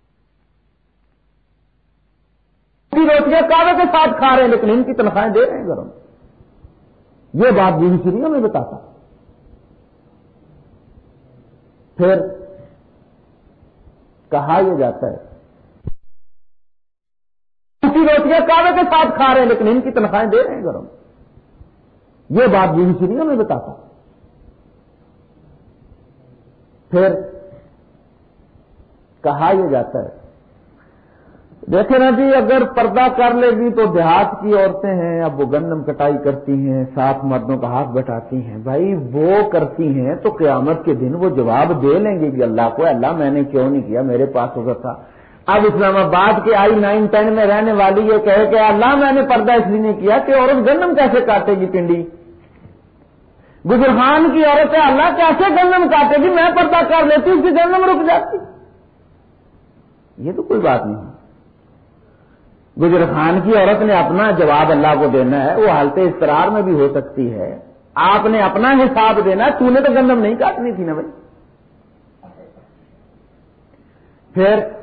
روٹیاں کاغذ کے ساتھ کھا رہے ہیں، لیکن ان کی تنخواہیں دے رہے ہیں گھروں یہ بات بھی سنی میں بتاتا۔ پھر کہا یہ جاتا ہے روٹیاں کاغذ کے ساتھ کھا رہے ہیں، لیکن ان کی تنخواہیں دے رہے ہیں گھروں یہ بات جی بھی سنی میں بتاتا پھر کہا یہ جاتا ہے، دیکھیں نا جی اگر پردہ کر لے گی تو دیہات کی عورتیں ہیں، اب وہ گندم کٹائی کرتی ہیں، سات مردوں کا ہاتھ بٹاتی ہیں۔ بھائی، وہ کرتی ہیں تو قیامت کے دن وہ جواب دے لیں گے کہ اللہ کو، اللہ میں نے کیوں نہیں کیا، میرے پاس ہوگا تھا۔ اب اسلام آباد کے آئی نائن ٹین میں رہنے والی یہ کہے کہ اللہ میں نے پردہ اس لیے نہیں کیا کہ عورت گندم کیسے کاٹے گی پنڈی؟ گزرخان کی عورت ہے، اللہ کیسے گندم کاٹے گی؟ میں پردہ کر لیتی، اس کی گندم رک جاتی۔ یہ تو کوئی بات نہیں۔ گجر خان کی عورت نے اپنا جواب اللہ کو دینا ہے، وہ حالت استرار میں بھی ہو سکتی ہے۔ آپ نے اپنا حساب دینا، تو نے تو گندم نہیں کاٹنی تھی نا بھائی۔ پھر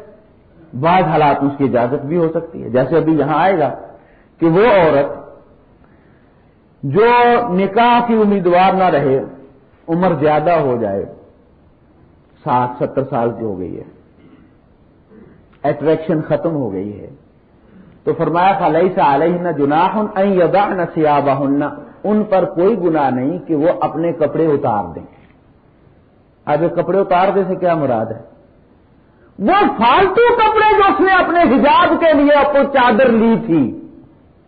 بعض حالات اس کی اجازت بھی ہو سکتی ہے۔ جیسے ابھی یہاں آئے گا کہ وہ عورت جو نکاح کی امیدوار نہ رہے، عمر زیادہ ہو جائے، ساٹھ، ستر سال کی ہو گئی ہے اٹریکشن ختم ہو گئی ہے، تو فرمایا خلئی سے علیہ نہ جناح یدا نہ سیابہ ان پر کوئی گنا نہیں کہ وہ اپنے کپڑے اتار دیں۔ اب کپڑے اتار دے سے کیا مراد ہے؟ وہ فالتو کپڑے جو اس نے اپنے حجاب کے لیے اپنی چادر لی تھی،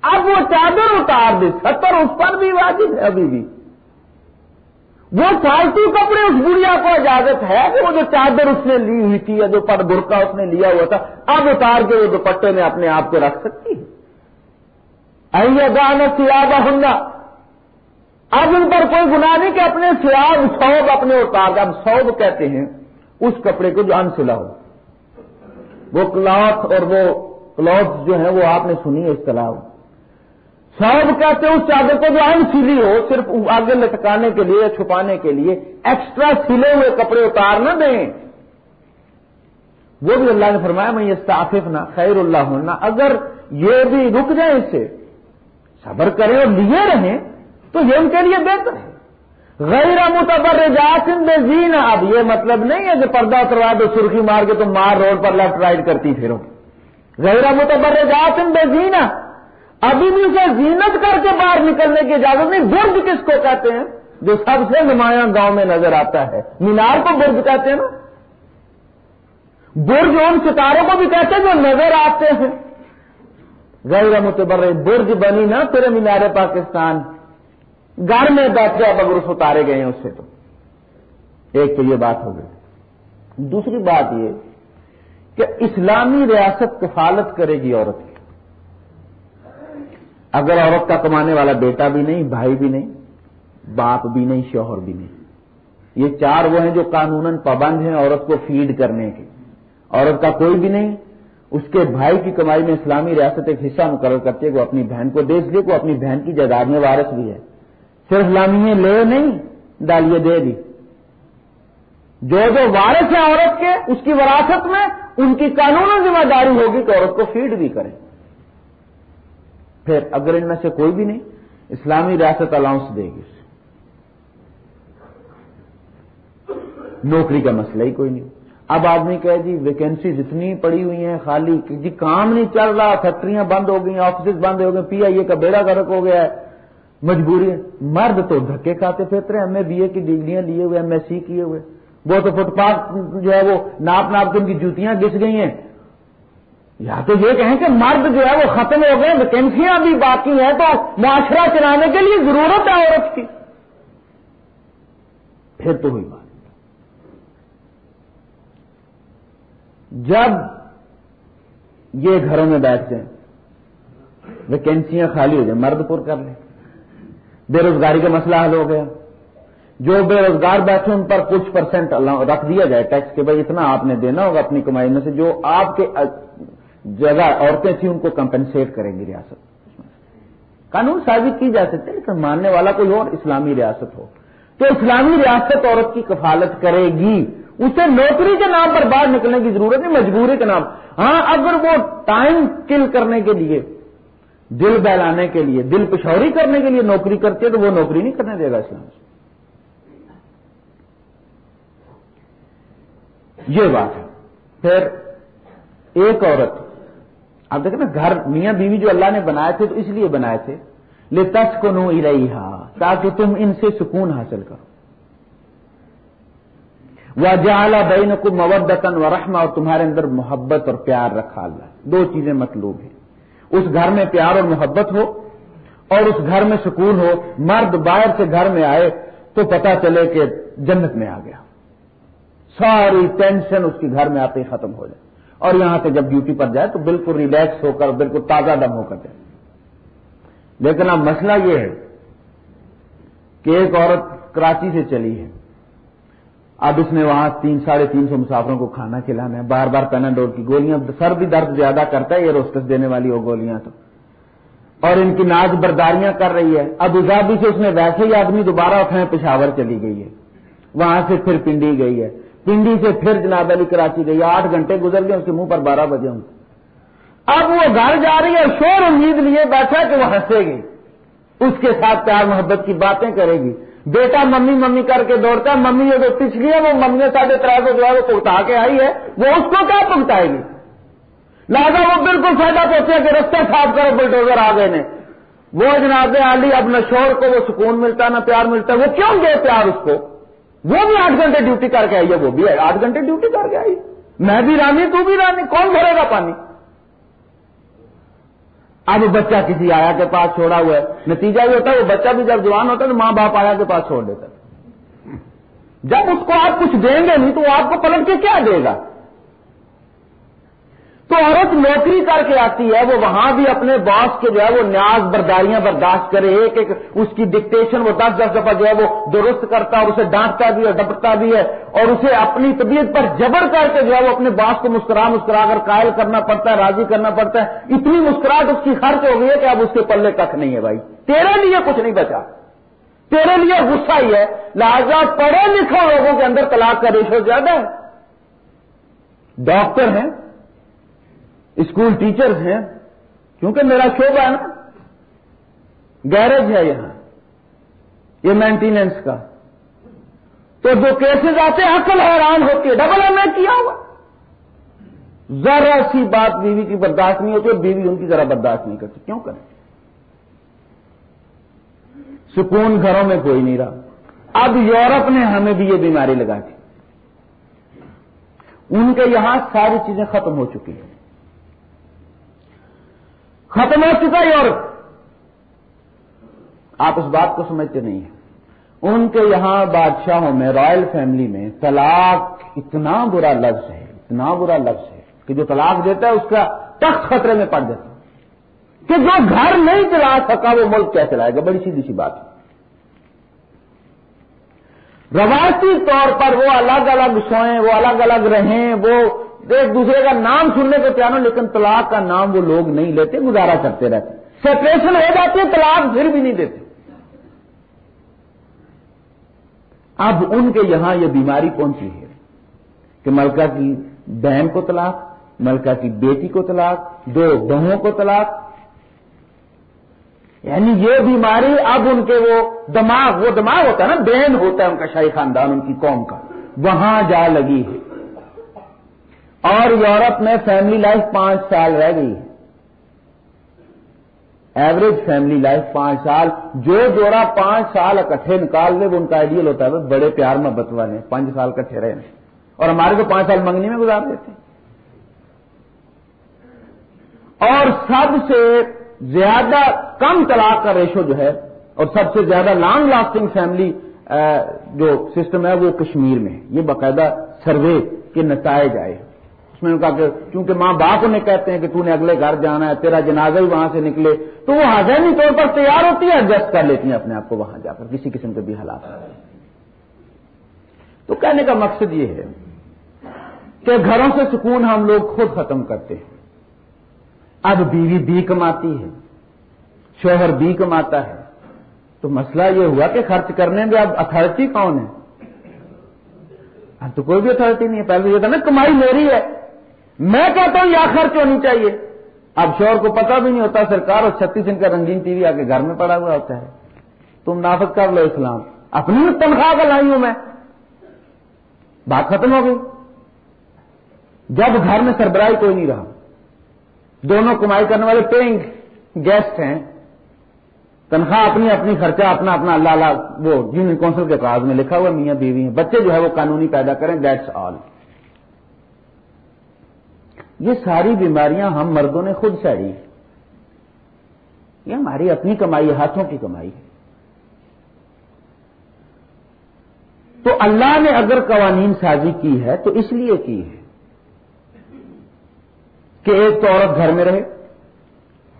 اب وہ چادر اتار دے ستر اس پر بھی واجب ہے ابھی بھی۔ وہ فالتو کپڑے اس بڑھیا کو اجازت ہے کہ وہ جو چادر اس نے لی ہوئی تھی یا جو پڑ برقع اس نے لیا ہوا تھا، اب اتار کے وہ دوپٹے میں اپنے آپ کو رکھ سکتی ہے۔ گان سیاب ہنگا اب ان پر کوئی گناہ نہیں کہ اپنے سیاب سوب اپنے اتار اب سوب کہتے ہیں، اس کپڑے کو جو ان سلا ہو۔ وہ کلاتھ اور وہ کلوتھ جو ہیں وہ آپ نے سنی ہے اس طرح کہتے ہیں اس چادر کو جو ان سیلی ہو، صرف آگے لٹکانے کے لیے چھپانے کے لیے ایکسٹرا سلے ہوئے کپڑے اتار نہ دیں۔ وہ بھی اللہ نے فرمایا میں یہ صافف نہ خیر اللہ ہونا اگر یہ بھی رک جائیں اس سے، صبر کریں اور لیے رہیں تو یہ ان کے لیے بہتر ہے۔ غیر متبر جاسم بے زین۔ اب یہ مطلب نہیں ہے کہ پردہ اتروا دو سرخی مار کے تم مار روڈ پر لیفٹ رائٹ کرتی پھرو غیر متبر جاسم بے زینا ابھی بھی اسے زینت کر کے باہر نکلنے کی اجازت نہیں۔ برج کس کو کہتے ہیں؟ جو سب سے نمایاں گاؤں میں نظر آتا ہے۔ مینار کو برج کہتے ہیں نا؟ برج ان ستاروں کو بھی کہتے ہیں جو نظر آتے ہیں۔ غیر متبر برج بنی نا تیرے مینار پاکستان۔ گھر میں بیٹھے اب اگر اتارے گئے ہیں اس سے تو۔ ایک تو یہ بات ہو گئی۔ دوسری بات یہ کہ اسلامی ریاست کفالت کرے گی عورت کی۔ اگر عورت کا کمانے والا بیٹا بھی نہیں، بھائی بھی نہیں، باپ بھی نہیں، شوہر بھی نہیں۔ یہ چار وہ ہیں جو قانون پابند ہیں عورت کو فیڈ کرنے کے۔ عورت کا کوئی بھی نہیں، اس کے بھائی کی کمائی میں اسلامی ریاست ایک حصہ مقرر کرتی ہے، وہ اپنی بہن کو دے لیے وہ اپنی بہن کی جائیداد میں وارث بھی ہے۔ صرف اسلامی لے نہیں، ڈالیے دے دی۔ جو جو وارث ہیں عورت کے، اس کی وراثت میں ان کی قانون ذمہ داری ہوگی کہ عورت کو فیڈ بھی کریں۔ پھر اگر ان میں سے کوئی بھی نہیں، اسلامی ریاست الاؤنس دے گی۔ اسے نوکری کا مسئلہ ہی کوئی نہیں۔ اب آدمی کہے جی ویکینسیز اتنی پڑی ہوئی ہیں، خالی جی کام نہیں چل رہا، فیکٹریاں بند ہو گئی آفیسز بند ہو گئے پی آئی اے کا بیڑا گرک ہو گیا ہے مجبوری مرد تو دھکے کھاتے پھرتے ہیں، ایم اے بی اے کی ڈگریاں لیے ہوئے، ایم ایس سی کیے ہوئے۔ وہ تو فٹ پاتھ جو ہے وہ ناپ ناپ کے ان کی جوتیاں گس گئی ہیں۔ یا تو یہ کہیں کہ مرد جو ہے وہ ختم ہو گئے ویکینسیاں بھی باقی ہیں، تو معاشرہ چلانے کے لیے ضرورت ہے عورت کی۔ پھر تو ہوئی بات۔ جب یہ گھروں میں بیٹھ جائیں ویکینسیاں خالی ہو جائیں، مرد پور کر لیں۔ بے روزگاری کا مسئلہ حل ہو گیا جو بے روزگار بیٹھے ان پر کچھ پرسنٹ رکھ دیا جائے ٹیکس کہ بھائی اتنا آپ نے دینا ہوگا اپنی کمائی میں سے۔ جو آپ کے جگہ عورتیں تھیں ان کو کمپنسیٹ کریں گی ریاست۔ قانون ثابت کی جا سکتی ہے لیکن ماننے والا کوئی اور اسلامی ریاست ہو۔ تو اسلامی ریاست عورت کی کفالت کرے گی۔ اسے نوکری کے نام پر باہر نکلنے کی ضرورت نہیں، مجبوری کے نام۔ ہاں اگر وہ ٹائم کل کرنے کے لیے دل بہلانے کے لیے، دل پشوری کرنے کے لیے نوکری کرتے تو وہ نوکری نہیں کرنے دے گا اسلام سے۔ یہ بات ہے۔ پھر ایک عورت، آپ دیکھیں نا، گھر، میاں بیوی جو اللہ نے بنائے تھے تو اس لیے بنائے تھے۔ لے تچ کو نو ارئی تاکہ تم ان سے سکون حاصل کرو۔ وہ جالا بین کو موبتن و رحمہ، اور تمہارے اندر محبت اور پیار رکھا اللہ۔ دو چیزیں مطلوب ہیں۔ اس گھر میں پیار اور محبت ہو اور اس گھر میں سکون ہو، مرد باہر سے گھر میں آئے تو پتا چلے کہ جنت میں آ گیا۔ ساری ٹینشن اس کے گھر میں آتے ہی ختم ہو جائے۔ اور یہاں سے جب ڈیوٹی پر جائے تو بالکل ریلیکس ہو کر، بالکل تازہ دم ہو کر جائے۔ لیکن اب مسئلہ یہ ہے کہ ایک عورت کراچی سے چلی ہے۔ اب اس نے وہاں تین ساڑھے تین سو مسافروں کو کھانا کھلانا ہے۔ بار بار پیناڈور کی گولیاں۔ سر بھی درد زیادہ کرتا ہے، یہ روسٹس دینے والی وہ گولیاں تو۔ اور ان کی ناز برداریاں کر رہی ہے۔ اب ازابی سے اس نے ویسے ہی آدمی دوبارہ اٹھائے، پشاور چلی گئی ہے۔ وہاں سے پھر پنڈی گئی ہے۔ پنڈی سے پھر جناب علی کراچی گئی آٹھ گھنٹے گزر گئے، اس کے منہ پر بارہ بجے ہوں۔ اب وہ گھر جا رہی ہے، شور امید لیے بیٹھا کہ وہ ہنسے گی اس کے ساتھ پیار محبت کی باتیں کرے گی۔ بیٹا ممی ممی کر کے دوڑتا ہے، ممی یہ جو پچھلی ہے، وہ ممی نے ساڑھے تر کو جو ہے، وہ پگتا کے آئی ہے۔ وہ اس کو کیا پگتائے گی؟ لہٰذا وہ بالکل فائدہ پہنچے کہ رستے صاف کرو، بلڈوزر آ گئے نے۔ وہ جناب علی اب نہ شور کو، وہ سکون ملتا، نہ پیار ملتا، وہ کیوں گئے پیار اس کو؟ وہ بھی آٹھ گھنٹے ڈیوٹی کر کے آئی ہے، وہ بھی آٹھ گھنٹے ڈیوٹی کر کے آئی۔ میں بھی رانی، تو بھی رانی، کون بھرے گا پانی؟ اب بچہ کسی آیا کے پاس چھوڑا ہوا ہے، نتیجہ یہ ہوتا ہے وہ بچہ بھی جب جوان ہوتا ہے تو ماں باپ آیا کے پاس چھوڑ دیتا جب اس کو آپ کچھ دیں گے نہیں تو وہ آپ کو پلٹ کے کیا دے گا؟ تو عورت نوکری کر کے آتی ہے، وہ وہاں بھی اپنے باس کے جو ہے وہ نیاز برداریاں برداشت کرے، ایک ایک اس کی ڈکٹیشن وہ دس دس دفعہ جو ہے وہ درست کرتا اور اسے ڈانٹتا بھی ہے، ڈپٹتا بھی ہے اور اسے اپنی طبیعت پر جبر کر کے جو ہے وہ اپنے باس کو مسکرا مسکرا کر قائل کرنا پڑتا ہے، راضی کرنا پڑتا ہے۔ اتنی مسکراہٹ اس کی خرچ ہو گئی ہے کہ اب اس کے پلے کخ نہیں ہے بھائی۔ تیرے لیے کچھ نہیں بچا۔ تیرے لیے غصہ ہی ہے۔ لہذا پڑھے لکھے لوگوں کے اندر طلاق کا ریشو زیادہ ہے۔ ڈاکٹر ہیں۔ اسکول ٹیچرز ہیں، کیونکہ میرا شعبہ ہے نا، گیرج ہے یہاں، یہ مینٹیننس کا۔ تو جو کیسز آتے ہیں، عقل حیران ہوتی ہے، ڈبل ایم اے کیا ہوا؟ ذرا سی بات بیوی کی برداشت نہیں ہوتی اور بیوی ان کی ذرا برداشت نہیں کرتی، کیوں کریں؟ سکون گھروں میں کوئی نہیں رہا۔ اب یورپ نے ہمیں بھی یہ بیماری لگا دی۔ ان کے یہاں ساری چیزیں ختم ہو چکی ہیں۔ ختم ہو چکا ہے اور آپ اس بات کو سمجھتے نہیں ہیں۔ ان کے یہاں بادشاہوں میں، رائل فیملی میں طلاق اتنا برا لفظ ہے، اتنا برا لفظ ہے کہ جو طلاق دیتا ہے، اس کا تخت خطرے میں پڑ جاتا ہے۔ کہ جو گھر نہیں چلا سکا، وہ ملک کیا چلائے گا؟ بڑی سیدھی سی بات ہے۔ روایتی طور پر وہ الگ الگ سوئیں، وہ الگ الگ رہیں، وہ ایک دوسرے کا نام سننے کو چاہوں لیکن طلاق کا نام وہ لوگ نہیں لیتے، گزارا کرتے رہتے۔ سیپریشن ہو جاتی ہے، طلاق پھر بھی نہیں دیتے۔ اب ان کے یہاں یہ بیماری پہنچی ہے؟ کہ ملکہ کی بہن کو طلاق، ملکہ کی بیٹی کو طلاق، دو بہووں کو طلاق۔ یعنی یہ بیماری اب ان کے وہ دماغ وہ دماغ ہوتا ہے نا، بہن ہوتا ہے ان کا، شاہی خاندان، ان کی قوم کا۔ وہاں جا لگی ہے۔ اور یورپ میں فیملی لائف پانچ سال رہ گئی ہے۔ ایوریج فیملی لائف پانچ سال، جو جوڑا پانچ سال اکٹھے نکال دے وہ ان کا آئیڈیل ہوتا ہے۔ بڑے پیار محبت والے پانچ سال کٹھے رہے اور ہمارے تو پانچ سال منگنی میں گزار دیتے ہیں۔ اور سب سے زیادہ کم طلاق کا ریشو جو ہے، اور سب سے زیادہ لانگ لاسٹنگ فیملی جو سسٹم ہے، وہ کشمیر میں یہ باقاعدہ سروے کے نتائج آئے اس کہا کہ چونکہ ماں باپ انہیں کہتے ہیں کہ تو نے اگلے گھر جانا ہے، تیرا جنازہ ہی وہاں سے نکلے۔ تو وہ حضینی طور پر تیار ہوتی ہے ایڈجسٹ کر لیتی ہیں اپنے آپ کو وہاں جا کر، کسی قسم کے بھی حالات تو کہنے کا مقصد یہ ہے کہ گھروں سے سکون ہم لوگ خود ختم کرتے ہیں۔ اب بیوی بی کماتی ہے، شوہر بی کماتا ہے۔ تو مسئلہ یہ ہوا کہ خرچ کرنے میں اب اتارٹی کون ہے؟ اب تو کوئی بھی اتارٹی نہیں ہے۔ پہلے یہ تھا نا، کمائی میری ہے۔ میں کہتا ہوں یا خرچ ہونی چاہیے؟ اب شوہر کو پتا بھی نہیں ہوتا سرکار اور چھتیس انچ کا رنگین ٹی وی آ کے گھر میں پڑا ہوا ہوتا ہے۔ تم نافذ کر لو اسلام۔ اپنی تنخواہ کا لائی ہوں میں۔ بات ختم ہو گئی۔ جب گھر میں سربراہی کوئی نہیں رہا۔ دونوں کمائی کرنے والے پیئنگ گیسٹ ہیں۔ تنخواہ اپنی اپنی، خرچہ اپنا اپنا، اللہ اللہ، وہ یونین کونسل کے کاغذ میں لکھا ہوا میاں، بیوی ہیں۔ بچے جو ہے وہ قانونی پیدا کریں دیٹس آل یہ ساری بیماریاں ہم مردوں نے خود سہری یہ ہماری اپنی کمائی ہاتھوں کی کمائی ہے۔ تو اللہ نے اگر قوانین سازی کی ہے، تو اس لیے کی ہے کہ ایک تو عورت گھر میں رہے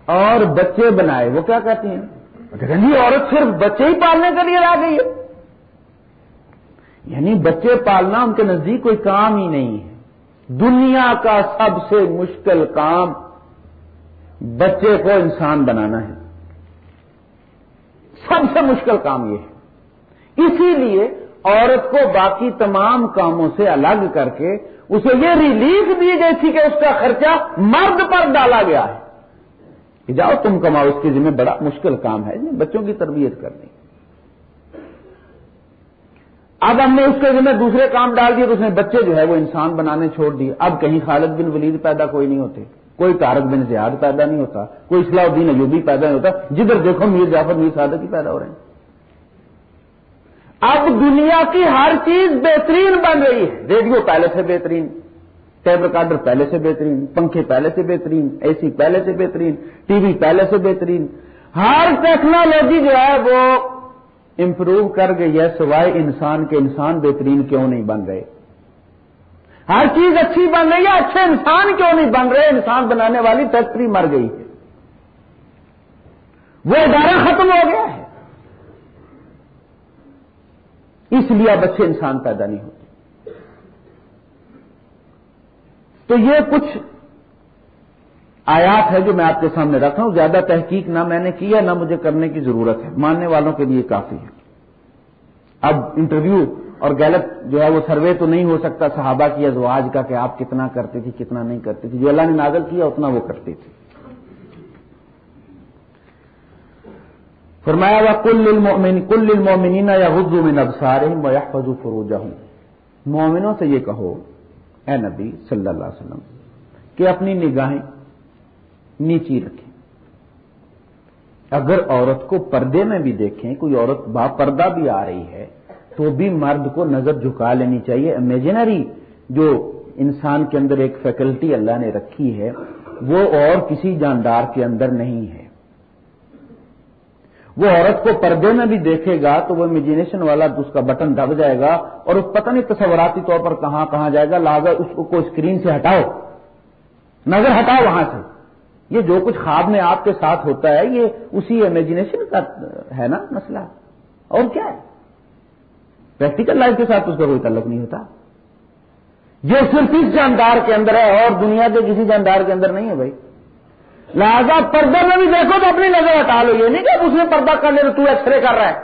اور بچے بنائے۔ وہ کیا کہتی ہیں؟ جی عورت صرف بچے ہی پالنے کے لیے آ گئی ہے۔ یعنی بچے پالنا ان کے نزدیک کوئی کام ہی نہیں ہے۔ دنیا کا سب سے مشکل کام بچے کو انسان بنانا ہے۔ سب سے مشکل کام یہ ہے۔ اسی لیے عورت کو باقی تمام کاموں سے الگ کر کے اسے یہ ریلیف دی گئی تھی کہ اس کا خرچہ مرد پر ڈالا گیا ہے۔ کہ جاؤ تم کماؤ، اس کے ذمہ بڑا مشکل کام ہے بچوں کی تربیت کرنی۔ اب ہم نے اس کے ذمہ دوسرے کام ڈال دیے تو اس نے بچے جو ہے وہ انسان بنانے چھوڑ دیے۔ اب کہیں خالد بن ولید پیدا کوئی نہیں ہوتے۔ کوئی تارک بن زیاد پیدا نہیں ہوتا۔ کوئی اصلاح الدین ایوبی پیدا نہیں ہوتا۔ جدھر دیکھو میر جعفر میر سعادت ہی پیدا ہو رہے ہیں۔ اب دنیا کی ہر چیز بہترین بن رہی ہے۔ ریڈیو پہلے سے بہترین، ٹیپ ریکارڈر پہلے سے بہترین، پنکھے پہلے سے بہترین، اے سی پہلے سے بہترین، ٹی وی پہلے سے بہترین۔ ہر ٹیکنالوجی جو ہے وہ امپروو کر گئی ہے سوائے انسان کے، انسان بہترین کیوں نہیں بن رہے؟ ہر چیز اچھی بن رہی ہے، اچھے انسان کیوں نہیں بن رہے؟ انسان بنانے والی فیکٹری مر گئی ہے۔ وہ ادارہ ختم ہو گیا ہے۔ اس لیے اب اچھے انسان پیدا نہیں ہوتے۔ تو یہ کچھ آیات ہے جو میں آپ کے سامنے رکھا ہوں، زیادہ تحقیق نہ میں نے کیا نہ مجھے کرنے کی ضرورت ہے۔ ماننے والوں کے لیے کافی ہے۔ اب انٹرویو اور گیلپ جو ہے، وہ سروے تو نہیں ہو سکتا صحابہ کی ازواج کا کہ آپ کتنا کرتے تھی کتنا نہیں کرتے تھی جو اللہ نے نازل کیا، اتنا وہ کرتے تھے۔ فرمایا ہوا کل المومن کل المومنین یا حضو میں نبسار فضو فروجہ ہوں مومنوں سے یہ کہو، اے نبی صلی اللہ علیہ وسلم، کہ اپنی نگاہیں نیچی رکھیں۔ اگر عورت کو پردے میں بھی دیکھیں، کوئی عورت با پردہ بھی آ رہی ہے، تو بھی مرد کو نظر جھکا لینی چاہیے۔ امیجنری جو انسان کے اندر ایک فیکلٹی اللہ نے رکھی ہے، وہ اور کسی جاندار کے اندر نہیں ہے۔ وہ عورت کو پردے میں بھی دیکھے گا تو وہ امیجنیشن والا اس کا بٹن دب جائے گا اور اس پتہ نہیں تصوراتی طور پر کہاں کہاں جائے گا، لہٰذا اس کو اسکرین سے ہٹاؤ۔ نظر ہٹاؤ وہاں سے۔ یہ جو کچھ خواب میں آپ کے ساتھ ہوتا ہے، یہ اسی امیجنیشن کا ہے نا مسئلہ۔ اور کیا ہے؟ پریکٹیکل لائف کے ساتھ اس کا کوئی تعلق نہیں ہوتا۔ یہ صرف اس جاندار کے اندر ہے، اور دنیا کے کسی جاندار کے اندر نہیں ہے بھائی۔ لہذا پردہ میں بھی دیکھو تو اپنی نظر ہٹا لو، یہ نہیں کہ اس نے پردہ کر لے تو ایکس رے کر رہا ہے۔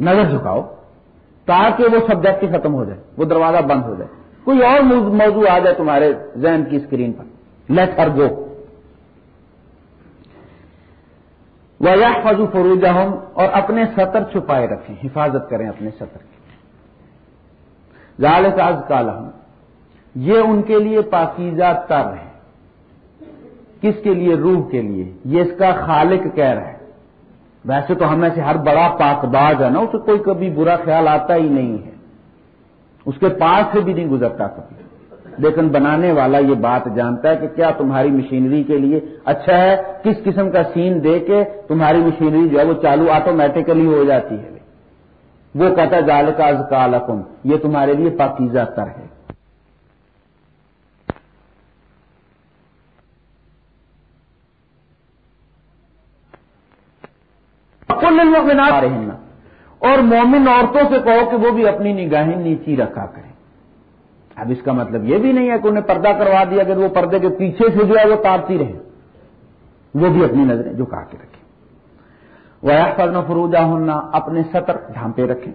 نظر جھکاؤ تاکہ وہ سبجیکٹ ہی ختم ہو جائے، وہ دروازہ بند ہو جائے۔ کوئی اور موضوع آ جائے تمہارے ذہن کی اسکرین پر۔ لیٹ ہر گو وہ فضو فروجہ ہوں اور اپنے سطر چھپائے رکھیں۔ حفاظت کریں اپنے سطر کی۔ ظال کالا ہوں یہ ان کے لیے پاکیزہ تر ہے۔ کس کے لیے؟ روح کے لیے۔ یہ اس کا خالق کہہ رہا ہے۔ ویسے تو ہمیں سے ہر بڑا پاک باز ہے نا، اسے کوئی کبھی برا خیال آتا ہی نہیں ہے۔ اس کے پاس سے بھی نہیں گزرتا کبھی۔ لیکن بنانے والا یہ بات جانتا ہے کہ کیا تمہاری مشینری کے لیے اچھا ہے؟ کس قسم کا سین دے کے تمہاری مشینری جو ہے وہ چالو آٹومیٹیکلی ہو جاتی ہے؟ وہ کہتا ہے جال کا از کالکم یہ تمہارے لیے پاکیزہ تر ہے۔ اور مومن عورتوں سے کہو کہ وہ بھی اپنی نگاہیں نیچی رکھا کریں۔ اب اس کا مطلب یہ بھی نہیں ہے کہ انہیں پردہ کروا دیا، اگر وہ پردے کے پیچھے سے جو ہے وہ تارتی رہے۔ وہ بھی اپنی نظریں جھکا کے رکھیں۔ وہ فروجہ ہونا اپنے سطر ڈھانپے رکھیں۔